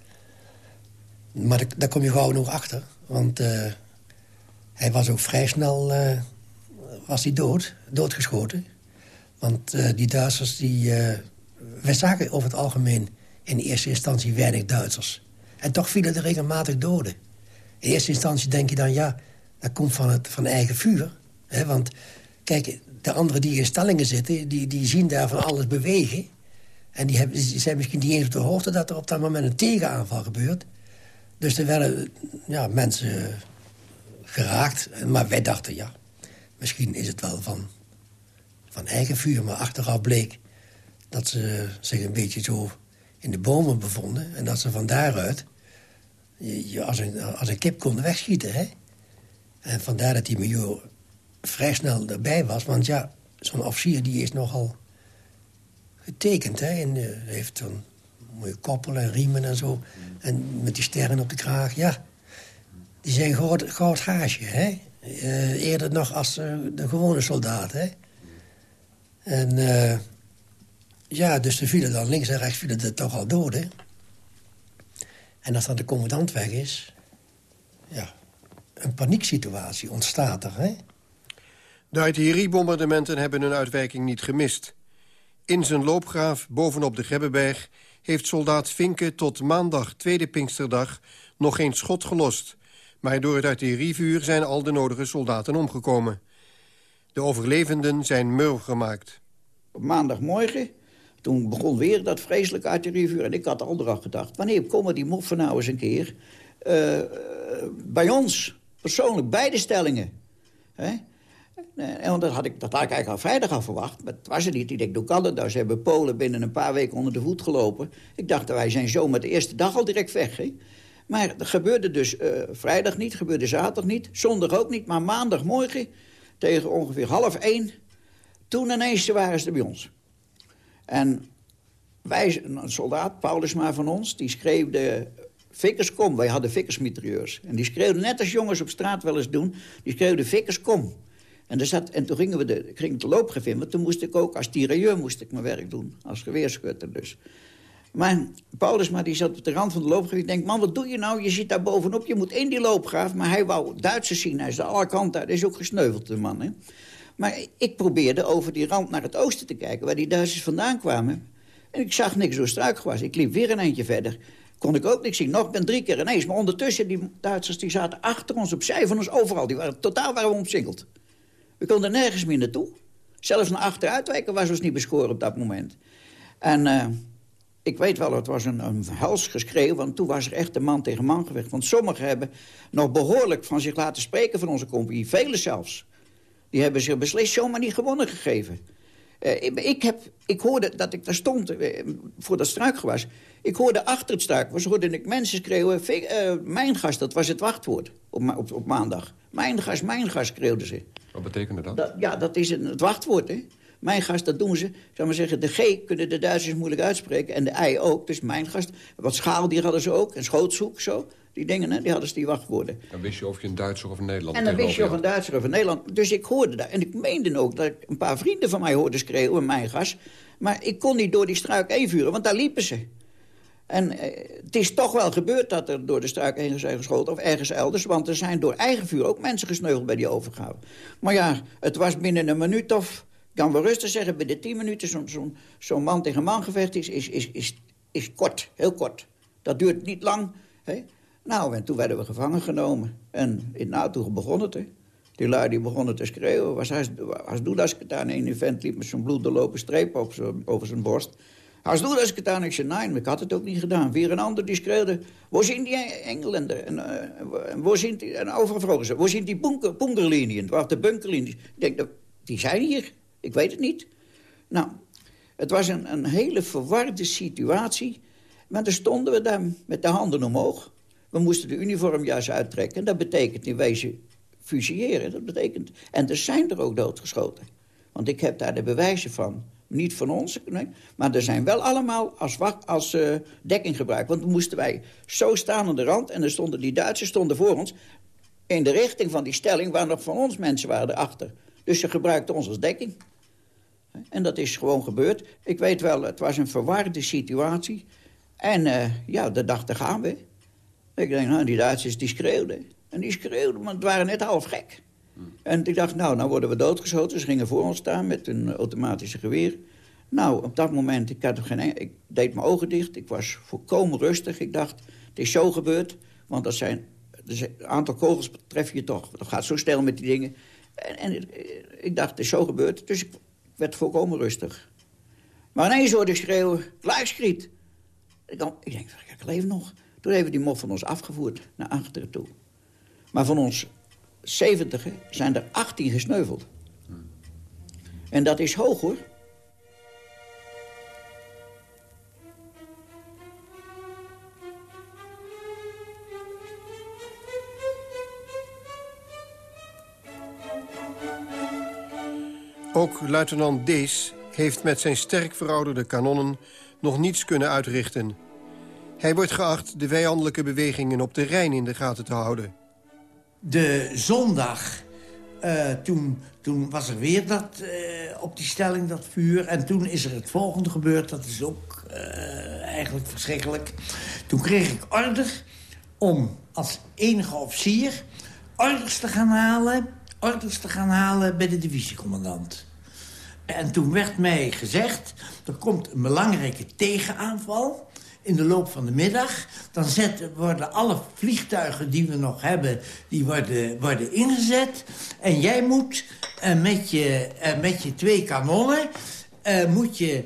Maar daar kom je gauw nog achter. Want uh, hij was ook vrij snel was hij dood, doodgeschoten. Want die Duitsers, die, wij zagen over het algemeen... in eerste instantie weinig Duitsers. En toch vielen er regelmatig doden. In eerste instantie denk je dan, ja, dat komt van, het, van eigen vuur. Hè? Want kijk, de anderen die in stellingen zitten... Die, die zien daar van alles bewegen. En die, hebben, die zijn misschien niet eens op de hoogte... dat er op dat moment een tegenaanval gebeurt. Dus er werden ja, mensen geraakt. Maar wij dachten, ja, misschien is het wel van, van eigen vuur. Maar achteraf bleek dat ze zich een beetje zo in de bomen bevonden. En dat ze van daaruit je, als, een, als een kip konden wegschieten. Hè? En vandaar dat die major vrij snel erbij was. Want ja, zo'n officier die is nogal getekend. Hè? En heeft zo'n mooie koppel en riemen en zo. En met die sterren op de kraag, ja. Die zijn goud, goud gaasje, hè. Eh, eerder nog als eh, de gewone soldaat, hè. En eh, ja, dus er vielen dan links en rechts vielen er toch al doden. En als dan de commandant weg is... ja, een panieksituatie ontstaat er, hè. De artilleriebombardementen hebben hun uitwijking niet gemist. In zijn loopgraaf bovenop de Grebbeberg heeft soldaat Vinke tot maandag tweede Pinksterdag nog geen schot gelost. Maar door het artillerievuur zijn al de nodige soldaten omgekomen. De overlevenden zijn murw gemaakt. Op maandagmorgen, toen begon weer dat vreselijke artillerievuur... en ik had al eraf gedacht, wanneer komen die moffen nou eens een keer... Uh, bij ons, persoonlijk, beide stellingen. Hè? En dat had, ik, dat had ik eigenlijk al vrijdag al verwacht. Maar het was er niet. Ik denk, dat nou? Ze hebben Polen binnen een paar weken onder de voet gelopen. Ik dacht, wij zijn zo met de eerste dag al direct weg. Hè? Maar dat gebeurde dus uh, vrijdag niet, gebeurde zaterdag niet. Zondag ook niet, maar maandagmorgen tegen ongeveer half één... toen ineens waren ze bij ons. En wij, een soldaat, Paulusma van ons, die schreeuwde... Fikkers, kom. Wij hadden fikkersmitrailleurs. En die schreeuwden net als jongens op straat wel eens doen. Die schreeuwden, fikkers, kom. En, er zat, en toen gingen we de, ging de loopgevin, want toen moest ik ook als tirailleur moest ik mijn werk doen. Als geweerschutter dus. Maar Paulus die zat op de rand van de loopgraaf. Ik denk, man, wat doe je nou? Je zit daar bovenop, je moet in die loopgraaf. Maar hij wou Duitsers zien, hij is alle kanten Hij is ook gesneuveld, de man, hè? Maar ik probeerde over die rand naar het oosten te kijken... waar die Duitsers vandaan kwamen. En ik zag niks door struikgewas. Ik liep weer een eindje verder. Kon ik ook niks zien. Nog ben drie keer ineens. Maar ondertussen, die Duitsers die zaten achter ons, opzij van ons, overal. Die waren, totaal waren we omsingeld. We konden nergens meer naartoe. Zelfs naar achteruitwijken was ons niet beschoren op dat moment. En uh, ik weet wel, het was een, een helsgeschreeuw... want toen was er echt een man tegen man gevecht. Want sommigen hebben nog behoorlijk van zich laten spreken van onze compagnie. Velen zelfs. Die hebben zich beslist zomaar niet gewonnen gegeven. Ik, ik, heb, ik hoorde dat ik daar stond uh, voor dat struikgewas. Ik hoorde achter het struikgewas hoorde ik mensen schreeuwen... Uh, mijn gast, dat was het wachtwoord op, op, op maandag. Mijn gas, mijn gas, schreeuwden ze. Wat betekende dat? dat ja, dat is een, het wachtwoord, hè. Mijn gast, dat doen ze. Zal maar zeggen, de G kunnen de Duitsers moeilijk uitspreken. En de I ook, dus mijn gast. Wat schaal, die hadden ze ook. En schootshoek, zo. Die dingen, hè, die hadden ze die wachtwoorden. Dan wist je of je een Duitser of een Nederlander En dan wist je of een Duitser of een Nederlander. Dus ik hoorde dat. En ik meende ook dat ik een paar vrienden van mij hoorde schreeuwen, mijn gas. Maar ik kon niet door die struik heen vuren, want daar liepen ze. En eh, het is toch wel gebeurd dat er door de struik heen zijn geschoten... of ergens elders, want er zijn door eigen vuur ook mensen gesneuveld bij die overgave. Maar ja, het was binnen een minuut of... kan wel rustig zeggen, binnen tien minuten zo'n zo zo man tegen man gevecht is, is, is, is, kort, heel kort. Dat duurt niet lang. Hè? Nou, en toen werden we gevangen genomen. En nou, toen begon het, hè. Die lui die begonnen te schreeuwen. Was als doe dat gedaan. Een vent liep met zo'n bloedlopen streep op over zijn borst. Als doe dat gedaan, ik zei, nee, maar ik had het ook niet gedaan. Weer een ander die schreeuwde, waar zijn die Engelanden? En, uh, waar zijn die, en overal ze, waar zijn die bunker? Waar de bunkerlinies? Ik denk, die zijn hier. Ik weet het niet. Nou, het was een, een hele verwarde situatie. Maar dan stonden we daar met de handen omhoog. We moesten de uniform juist uittrekken. Dat betekent in wezen fusilleren. Dat betekent, en er zijn er ook doodgeschoten. Want ik heb daar de bewijzen van. Niet van ons, nee, maar er zijn wel allemaal als, als uh, dekking gebruikt. Want dan moesten wij zo staan aan de rand... en er stonden die Duitsers stonden voor ons... in de richting van die stelling waar nog van ons mensen waren erachter. Dus ze gebruikten ons als dekking. En dat is gewoon gebeurd. Ik weet wel, het was een verwarde situatie. En uh, ja, de dag te gaan we. Ik denk, nou, die Duitsers die schreeuwden. En die schreeuwden, maar het waren net half gek. En ik dacht, nou, nou worden we doodgeschoten. Ze gingen voor ons staan met een automatische geweer. Nou, op dat moment, ik, geen, ik deed mijn ogen dicht. Ik was volkomen rustig. Ik dacht, het is zo gebeurd. Want dat zijn, een aantal kogels tref je toch. Dat gaat zo snel met die dingen. En, en ik dacht, het is zo gebeurd. Dus ik werd volkomen rustig. Maar ineens hoorde ik schreeuwen, lijfskriet. Ik, ik denk, ik leef nog. Toen hebben die mof van ons afgevoerd naar achteren toe. Maar van ons 70 zijn er 18 gesneuveld. En dat is hoog, hoor. Ook luitenant Dees heeft met zijn sterk verouderde kanonnen nog niets kunnen uitrichten. Hij wordt geacht de vijandelijke bewegingen op de Rijn in de gaten te houden. De zondag eh, toen, toen was er weer dat, eh, op die stelling dat vuur. En toen is er het volgende gebeurd. Dat is ook eh, eigenlijk verschrikkelijk. Toen kreeg ik order om als enige officier... orders te gaan halen, orders te gaan halen bij de divisiecommandant. En toen werd mij gezegd... er komt een belangrijke tegenaanval in de loop van de middag. Dan zetten, worden alle vliegtuigen die we nog hebben, die worden, worden ingezet. En jij moet uh, met, je, uh, met je twee kanonnen... Uh, moet je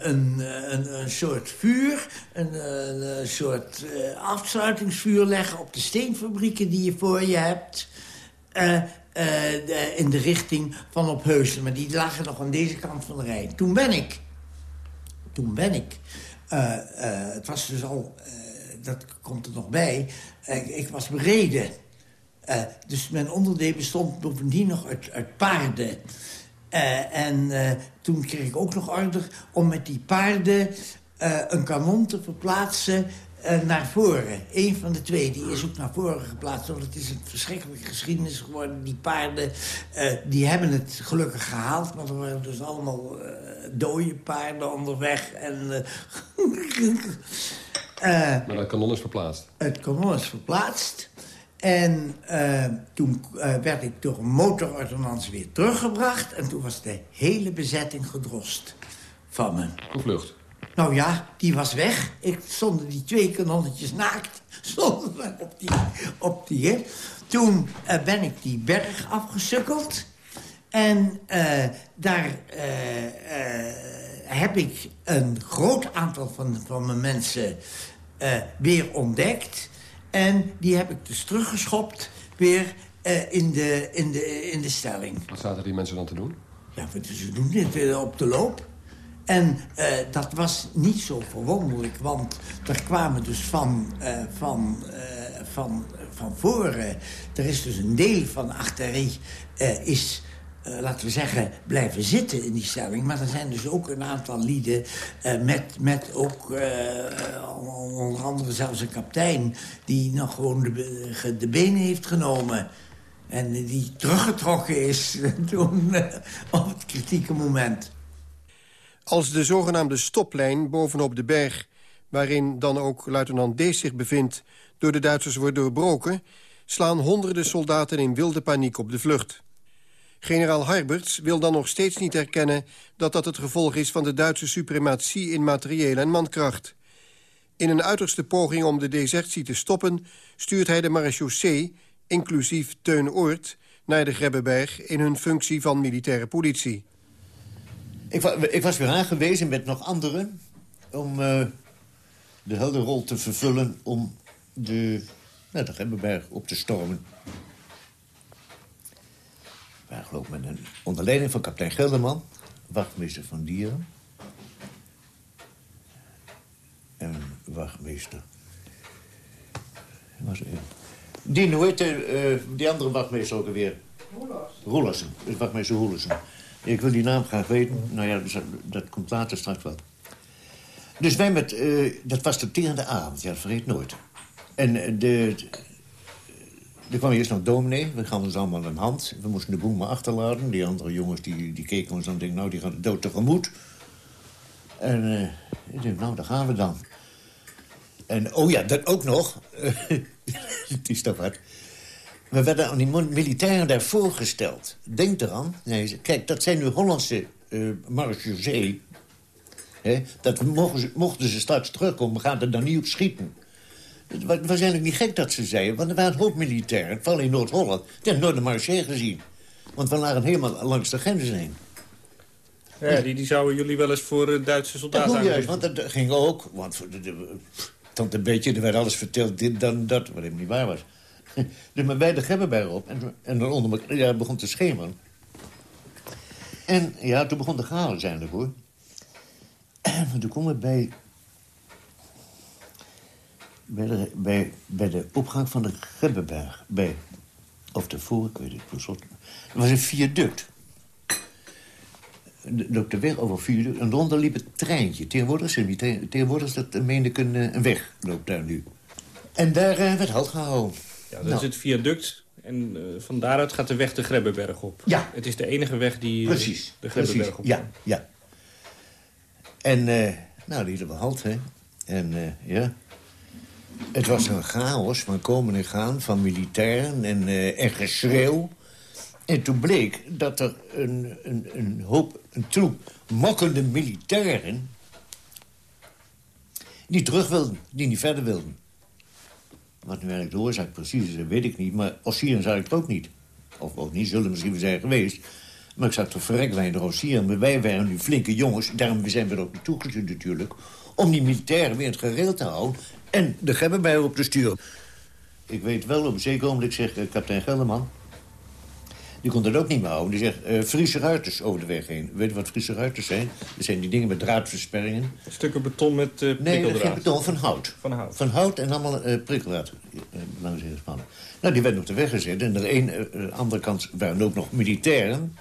een, een, een soort vuur, een, een soort afsluitingsvuur leggen... op de steenfabrieken die je voor je hebt... in de richting van Opheusden. Maar die lagen nog aan deze kant van de Rijn. Toen ben ik... Toen ben ik het was dus al, uh, dat komt er nog bij, ik was bereden. dus mijn onderdeel bestond bovendien nog uit, uit paarden. en toen kreeg ik ook nog order om met die paarden een kanon te verplaatsen uh, naar voren. Eén van de twee, die is ook naar voren geplaatst. Want het is een verschrikkelijke geschiedenis geworden. Die paarden, uh, die hebben het gelukkig gehaald. Maar er waren dus allemaal uh, dode paarden onderweg. En, maar dat kanon is verplaatst? Het kanon is verplaatst. En toen werd ik door een motorordonnans weer teruggebracht. En toen was de hele bezetting gedrost van me. Gevlucht? Nou ja, die was weg. Ik stond die twee kanonnetjes naakt. Stonden op die... Op die hè. Toen uh, ben ik die berg afgesukkeld. En uh, daar uh, heb ik een groot aantal van, van mijn mensen weer ontdekt. En die heb ik dus teruggeschopt weer in, de, in, de, in de stelling. Wat zaten die mensen dan te doen? Ja, wat ze doen dit op de loop. En uh, dat was niet zo verwonderlijk, want er kwamen dus van, uh, van, uh, van, van voren... er is dus een deel van achterie is, laten we zeggen, blijven zitten in die stelling. Maar er zijn dus ook een aantal lieden met, met ook onder andere zelfs een kapitein... die nog gewoon de, de benen heeft genomen... En die teruggetrokken is toen op het kritieke moment. Als de zogenaamde stoplijn bovenop de berg... waarin dan ook luitenant Dees zich bevindt... door de Duitsers wordt doorbroken... slaan honderden soldaten in wilde paniek op de vlucht. Generaal Harberts wil dan nog steeds niet erkennen... dat dat het gevolg is van de Duitse suprematie in materieel en mankracht. In een uiterste poging om de desertie te stoppen... stuurt hij de marechaussee, inclusief Teun Oort... naar de Grebbeberg in hun functie van militaire politie. Ik, ik, was weer aangewezen met nog anderen... om uh, de helderrol te vervullen om de, nou, de Gemmenberg op te stormen. Waren geloof ik met een onderleiding van kapitein Gelderman... wachtmeester van Dieren... en wachtmeester... Was, uh, die, hoe heet uh, die andere wachtmeester ook alweer? Roelassen. Wachtmeester Roelassen. Ik wil die naam graag weten. Nou ja, dat komt later straks wel. Dus wij met... Uh, dat was de tiende avond. Ja, vergeet nooit. En uh, de... Er kwam eerst nog dominee. We gaan ons allemaal een hand. We moesten de boel maar achterlaten. Die andere jongens die, die keken ons dan en nou, die gaan de dood tegemoet. En uh, ik denk, nou, daar gaan we dan. En, oh ja, dat ook nog. Het is toch wat. We werden aan die militairen daar voorgesteld. Denk eraan. Nee, kijk, dat zijn nu Hollandse uh, marechaussee. Dat mogen ze, mochten ze straks terugkomen, gaan er dan niet op schieten. Het was eigenlijk niet gek dat ze zeiden, want er waren een hoop militairen. Vooral in Noord-Holland. Die hebben nooit de marechaussee gezien. Want we lagen helemaal langs de grens heen. Ja, die, die zouden jullie wel eens voor uh, Duitse soldaten aangeven. Juist, want dat ging ook. Want tot een beetje, er werd alles verteld, dit, dan, dat, wat helemaal niet waar was. dus maar wij de Gebbenberg op. En, en dan onder begon te schemeren. En ja, toen begon de chaos eindelijk, hoor. En toen komen we bij... Bij de, bij, bij de opgang van de Gebbenberg. Bij, of tevoren, ik weet het niet. Het was een viaduct. Op de weg over viaduct. En rondom liep het treintje. Tegenwoordig is, het, tegenwoordig dat, meen ik, een, een weg. Loopt daar nu. En daar uh, werd halt gehouden. Ja, dat is nou. het viaduct. En uh, van daaruit gaat de weg de Grebbeberg op. Ja. Het is de enige weg die uh, Precies. de Grebbeberg op Ja, ja. En, uh, nou, die we halt, hè. En, ja... Het was een chaos van komen en gaan van militairen en, en geschreeuw. En toen bleek dat er een, een, een hoop, een troep mokkende militairen... die terug wilden, die niet verder wilden. Wat nu eigenlijk de oorzaak precies is, dat weet ik niet. Maar Ossieren zag ik het ook niet. Of ook niet, zullen misschien wel zijn geweest. Maar ik zag toch verrek weinig Ossieren. Maar wij waren nu flinke jongens. Daarom zijn we er ook naartoe gestuurd natuurlijk. Om die militairen weer in het gereel te houden. En de gebben bij op te sturen. Ik weet wel op een zeker ogenblik, zeg uh, kapitein Gelderman... Die kon dat ook niet meer houden. Die zegt, uh, Friese ruiters over de weg heen. Weet je wat Friese ruiters zijn? Dat zijn die dingen met draadversperringen. Stukken beton met uh, Nee, geen beton, van hout. Van hout. Van hout en allemaal uh, prikkeldraad. langs de spannen. Nou, die werd op de weg gezet. En aan de een, andere kant waren ook nog militairen...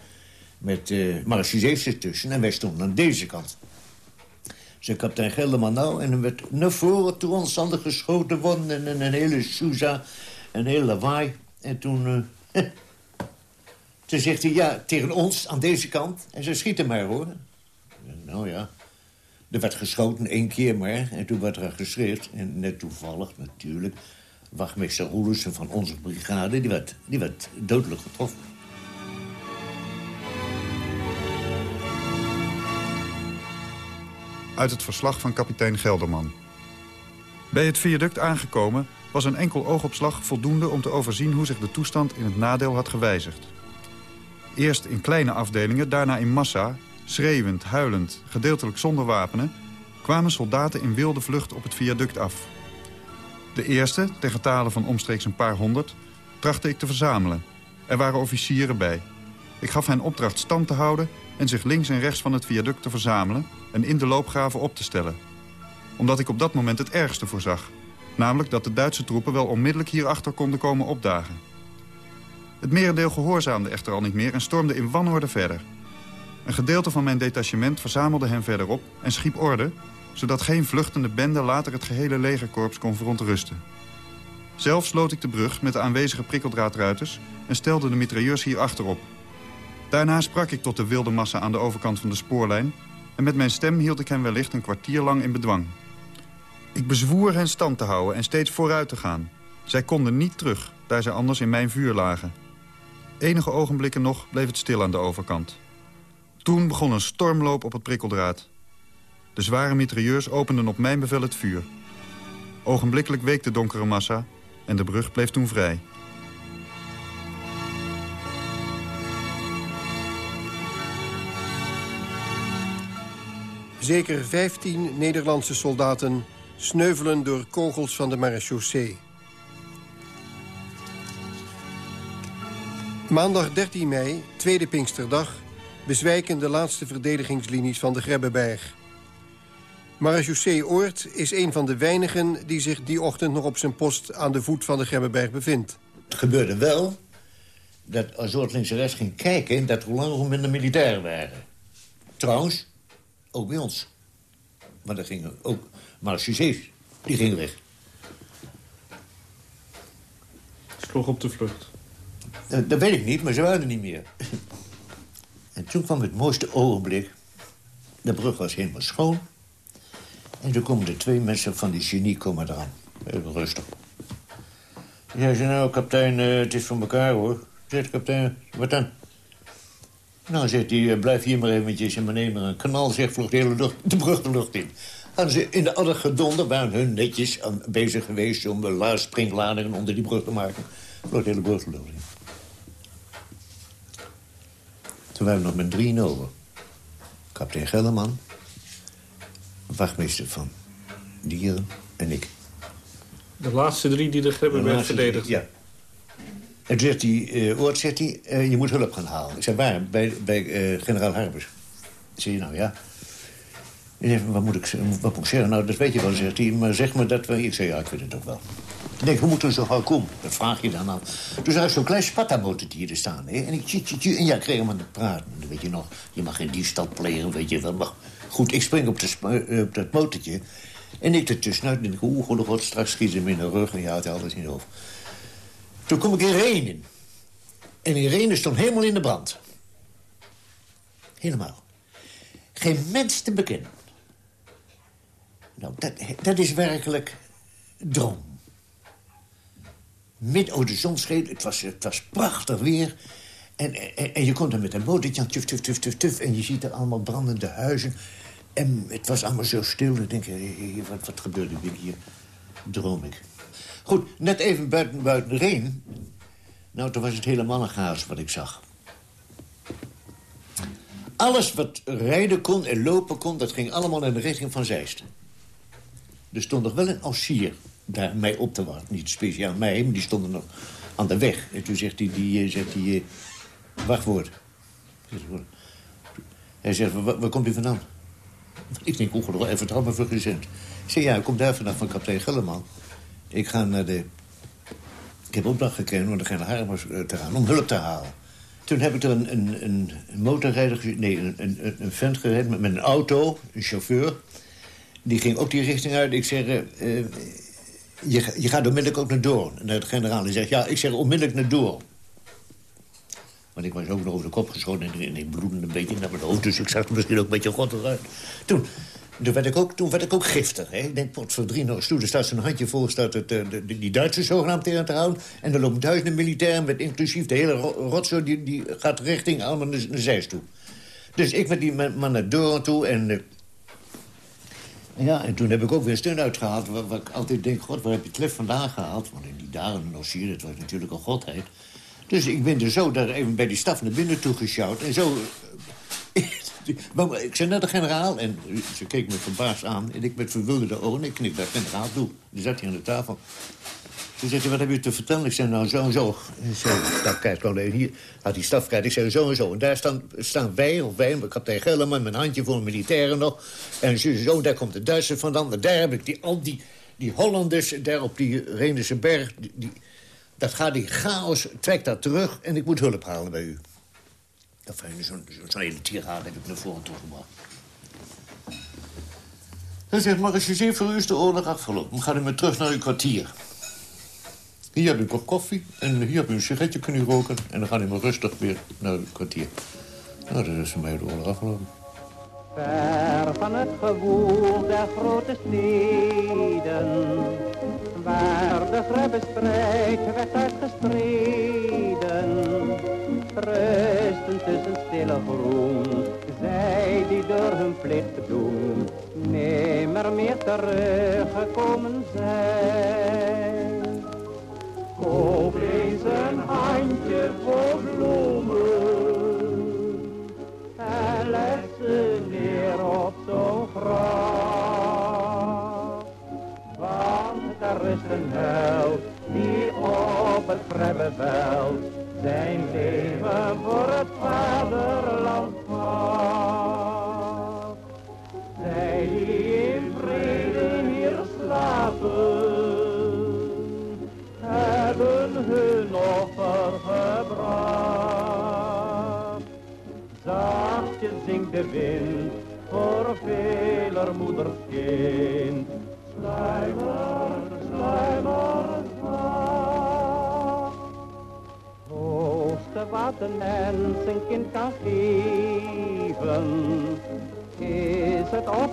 met uh, marechaussees ertussen. En wij stonden aan deze kant. Zei kapitein Gelderman nou. En er werd naar voren toe ons geschoten worden. En, en een hele souza, een hele lawaai. En toen... Toen zegt hij, ja, tegen ons, aan deze kant. En ze schieten maar, hoor. Nou ja. Er werd geschoten één keer maar. En toen werd er geschreeuwd. En net toevallig, natuurlijk... wachtmeester Roelussen van onze brigade... die werd, die werd dodelijk getroffen. Uit het verslag van kapitein Gelderman. Bij het viaduct aangekomen was een enkel oogopslag voldoende om te overzien hoe zich de toestand in het nadeel had gewijzigd. Eerst in kleine afdelingen, daarna in massa, schreeuwend, huilend, gedeeltelijk zonder wapenen... kwamen soldaten in wilde vlucht op het viaduct af. De eerste, ten getale van omstreeks een paar honderd, trachtte ik te verzamelen. Er waren officieren bij. Ik gaf hen opdracht stand te houden en zich links en rechts van het viaduct te verzamelen... en in de loopgraven op te stellen. Omdat ik op dat moment het ergste voorzag. Namelijk dat de Duitse troepen wel onmiddellijk hierachter konden komen opdagen. Het merendeel gehoorzaamde echter al niet meer en stormde in wanorde verder. Een gedeelte van mijn detachement verzamelde hen verderop en schiep orde... zodat geen vluchtende bende later het gehele legerkorps kon verontrusten. Zelf sloot ik de brug met de aanwezige prikkeldraadruiters... en stelde de mitrailleurs hier achterop. Daarna sprak ik tot de wilde massa aan de overkant van de spoorlijn... en met mijn stem hield ik hen wellicht een kwartier lang in bedwang. Ik bezwoer hen stand te houden en steeds vooruit te gaan. Zij konden niet terug, daar zij anders in mijn vuur lagen. Enige ogenblikken nog bleef het stil aan de overkant. Toen begon een stormloop op het prikkeldraad. De zware mitrailleurs openden op mijn bevel het vuur. Ogenblikkelijk week de donkere massa en de brug bleef toen vrij. Zeker 15 Nederlandse soldaten sneuvelen door kogels van de marechaussee. Maandag 13 mei, tweede Pinksterdag... bezwijken de laatste verdedigingslinies van de Grebbeberg. Marechaussee Oort is een van de weinigen... die zich die ochtend nog op zijn post aan de voet van de Grebbeberg bevindt. Het gebeurde wel dat als Oort links en rechts ging kijken... dat er hoe langer hoe minder militairen waren. Trouwens, ook bij ons. Maar er gingen ook marechaussees, die gingen weg. Sloeg op de vlucht. Dat, dat weet ik niet, maar ze waren er niet meer. En toen kwam het mooiste ogenblik. De brug was helemaal schoon. En toen komen de twee mensen van die genie komen eraan. Even rustig. Ja, ze nou, kapitein, uh, het is voor elkaar, hoor. Zegt kapitein, wat dan? Nou, zegt hij, uh, blijf hier maar eventjes en we nemen een kanaal. Zegt, vloog de hele de brug de lucht in. Hadden ze in de adder gedonder, waren hun netjes aan bezig geweest... om springladingen onder die brug te maken. Vloog de hele brug de lucht in. Toen waren we nog met drieën over. Kapitein Gelderman, wachtmeester van Dieren en ik. De laatste drie die de Grebbeberg verdedigd. Ja. En toen zegt hij, uh, Oort, zegt hij, uh, je moet hulp gaan halen. Ik zei, waar? Bij, bij uh, generaal Harbers. Ik zei, nou ja. Zei, wat moet, ik, wat moet ik zeggen? Nou, dat weet je wel, zegt hij. Maar zeg me dat we... Ik zei, ja, ik weet het ook wel. Ik denk, we moeten zo gauw komen. Dat vraag je dan aan. Dus er is zo'n klein spattamotortje hier te staan. Hè? En ik en ja, ik kreeg hem aan het praten. Dan weet je nog, je mag geen diefstal plegen, weet je wel. Maar goed, ik spring op, de, op dat motortje. En ik ertussenuit. En ik oeh, god, wat straks schiet hem in de rug. En je houdt altijd in de hoofd. Toen kom ik in Renen. En Irene stond helemaal in de brand. Helemaal. Geen mens te bekennen. Nou, dat, dat is werkelijk droom. Mid oh, de zon scheen, het was, het was prachtig weer. En, en, je komt er met een motortje tuf, tuf, tuf, tuf, en je ziet er allemaal brandende huizen. En het was allemaal zo stil. Ik denk, wat, wat gebeurde er hier? Droom ik. Goed, net even buiten, buiten Reen. Nou, toen was het helemaal een chaos wat ik zag. Alles wat rijden kon en lopen kon, dat ging allemaal in de richting van Zeist. Er stond nog wel een aussier daar mij op te wachten. Niet speciaal mij, maar die stonden nog aan de weg. En toen zegt hij, die, eh, zegt hij eh, wachtwoord. Hij zegt, waar, komt u vandaan? Ik denk, ongelooflijk, even het voor gezend. Ik zeg, ja, ik kom daar vanaf van kapitein Gulleman. Ik ga naar de... Ik heb opdracht gekregen om de generaal te gaan, om hulp te halen. Toen heb ik er een, een, een motorrijder... Nee, een, een, een vent gereden met, een auto, een chauffeur. Die ging ook die richting uit. Ik zeg, je, gaat onmiddellijk ook naar Doorn. Naar de generaal. Die zegt, ja, ik zeg onmiddellijk naar Doorn. Want ik was ook nog over de kop geschoten en, en ik bloedde een beetje naar mijn hoofd. Dus ik zag er misschien ook een beetje god eruit. Toen, toen, werd ik ook, toen werd ik ook giftig. Hè. Ik denk, pot voor drie nog stoel. Er staat zo'n handje vol, staat het, de, de, die Duitsers zogenaamd tegen te houden. En dan loopt duizenden militairen met inclusief de hele rotzooi... die, die gaat richting allemaal naar, toe. Dus ik met die man naar Doorn toe en... Ja, en toen heb ik ook weer steun uitgehaald. Waar, ik altijd denk, god, waar heb je Cliff vandaan gehaald? Want in die dagen je, dat was natuurlijk een godheid. Dus ik ben er zo daar even bij die staf naar binnen toe gesjouwd. En zo... ik zei net de generaal en ze keek me verbaasd aan. En ik met verwilderde ogen, ik knik naar generaal toe. Die zat hier aan de tafel. Toen zei hij, wat heb je te vertellen? Ik zei, nou, zo en zo. En zo, nou, even hier. Had die stafkaart. Ik zei, zo en zo. En daar staan, staan wij, of wij, kapitein Gellerman... met een handje voor militairen nog. En zo, daar komt de Duitsers vandaan. En daar heb ik die, al die, die Hollanders daar op die Renische berg... Die, dat gaat die chaos, trekt dat terug... en ik moet hulp halen bij u. Dat fijn, zo'n zo, hele tirade heb ik naar voren toegebracht. Hij zegt, maar je voor u is de oorlog afgelopen. Dan gaat u maar terug naar uw kwartier. Hier heb u een koffie en hier heb u een sigaretje kunnen roken... en dan u maar rustig weer naar het kwartier. Nou, dat is voor mij de oorlog afgelopen. Ver van het gewoel der grote steden... waar de grebbestrijd werd uitgestreden... rusten tussen stille groen... zij die door hun plicht doen... nimmer meer teruggekomen zijn. Koop eens een handje vol bloemen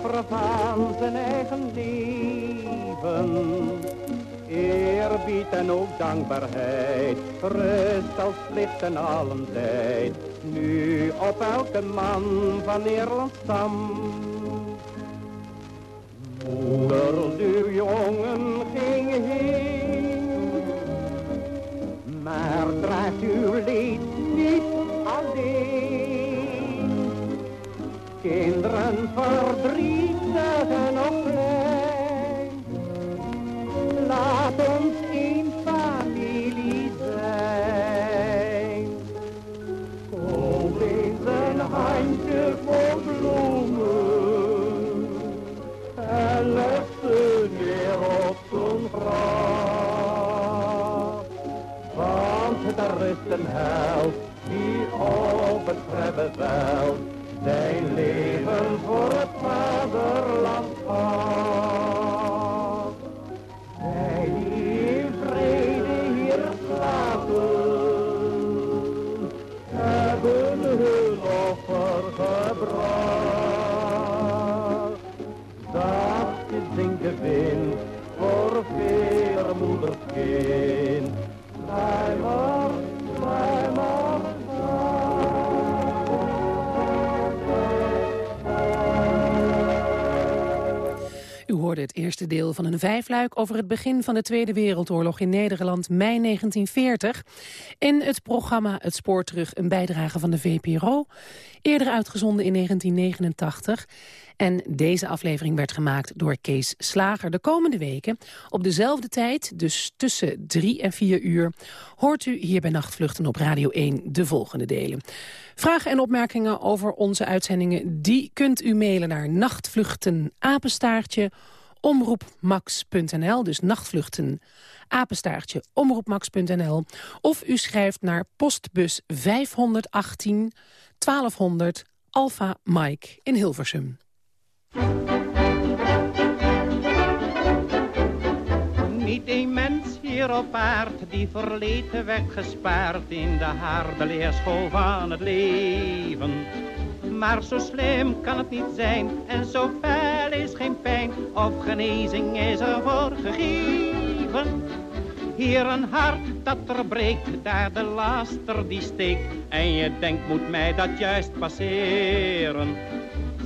offeren van zijn eigen leven Eerbied en ook dankbaarheid, rust als plicht en allen tijd. Nu op elke man van Nederland stam. Eerste deel van een vijfluik over het begin van de Tweede Wereldoorlog in Nederland, mei 1940. In het programma Het Spoor Terug een bijdrage van de VPRO, eerder uitgezonden in 1989. En deze aflevering werd gemaakt door Kees Slager. De komende weken, op dezelfde tijd, dus tussen drie en vier uur... hoort u hier bij Nachtvluchten op Radio 1 de volgende delen. Vragen en opmerkingen over onze uitzendingen... die kunt u mailen naar nachtvluchtenapenstaartje omroepmax.nl. Dus nachtvluchten apenstaartje omroepmax.nl. Of u schrijft naar postbus 518 1200 Alpha Mike in Hilversum. Niet een mens hier op aard die verleden werd gespaard in de harde leerschool van het leven. Maar zo slim kan het niet zijn en zo fel is geen pijn of genezing is er voor gegeven. Hier een hart dat er breekt, daar de laster die steekt. En je denkt, moet mij dat juist passeren?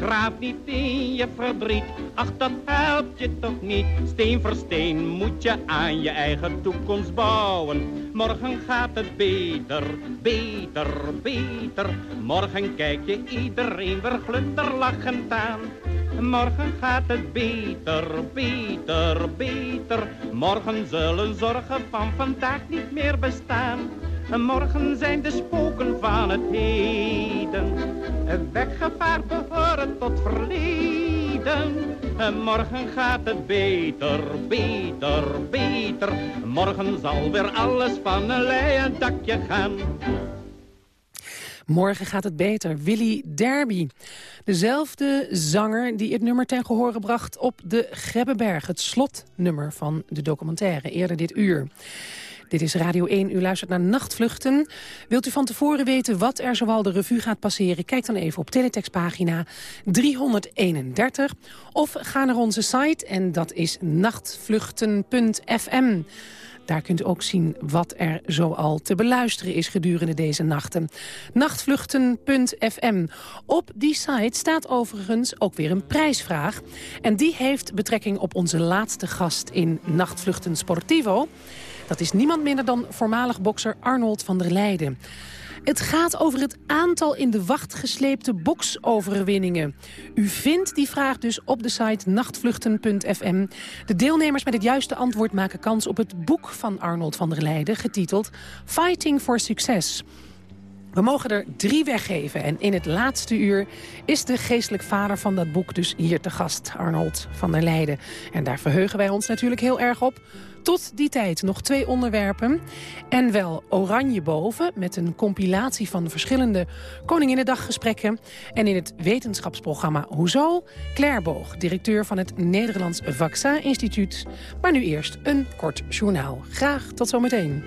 Graaf niet in je verdriet, ach dat helpt je toch niet. Steen voor steen moet je aan je eigen toekomst bouwen. Morgen gaat het beter, beter, beter. Morgen kijk je iedereen weer glunderlachend aan. Morgen gaat het beter, beter, beter. Morgen zullen zorgen van vandaag niet meer bestaan. Morgen zijn de spoken van het heden. Weggevaard behoren tot verleden. Morgen gaat het beter, beter, beter. Morgen zal weer alles van een leien dakje gaan. Morgen gaat het beter. Willy Derby. Dezelfde zanger die het nummer ten gehore bracht op de Grebbeberg. Het slotnummer van de documentaire eerder dit uur. Dit is Radio 1. U luistert naar Nachtvluchten. Wilt u van tevoren weten wat er zoal de revue gaat passeren? Kijk dan even op teletextpagina 331. Of ga naar onze site en dat is nachtvluchten.fm. Daar kunt u ook zien wat er zoal te beluisteren is gedurende deze nachten. Nachtvluchten.fm. Op die site staat overigens ook weer een prijsvraag. En die heeft betrekking op onze laatste gast in Nachtvluchten Sportivo. Dat is niemand minder dan voormalig bokser Arnold van der Leijden. Het gaat over het aantal in de wacht gesleepte boksoverwinningen. U vindt die vraag dus op de site nachtvluchten.fm. De deelnemers met het juiste antwoord maken kans op het boek van Arnold van der Leijden... getiteld Fighting for Success. We mogen er drie weggeven en in het laatste uur is de geestelijk vader van dat boek dus hier te gast, Arnold van der Leijden. En daar verheugen wij ons natuurlijk heel erg op. Tot die tijd nog twee onderwerpen. En wel Oranje Boven, met een compilatie van verschillende Koninginnedaggesprekken. En in het wetenschapsprogramma Hoezo, Claire Boog, directeur van het Nederlands Vaccin Instituut. Maar nu eerst een kort journaal. Graag tot zometeen.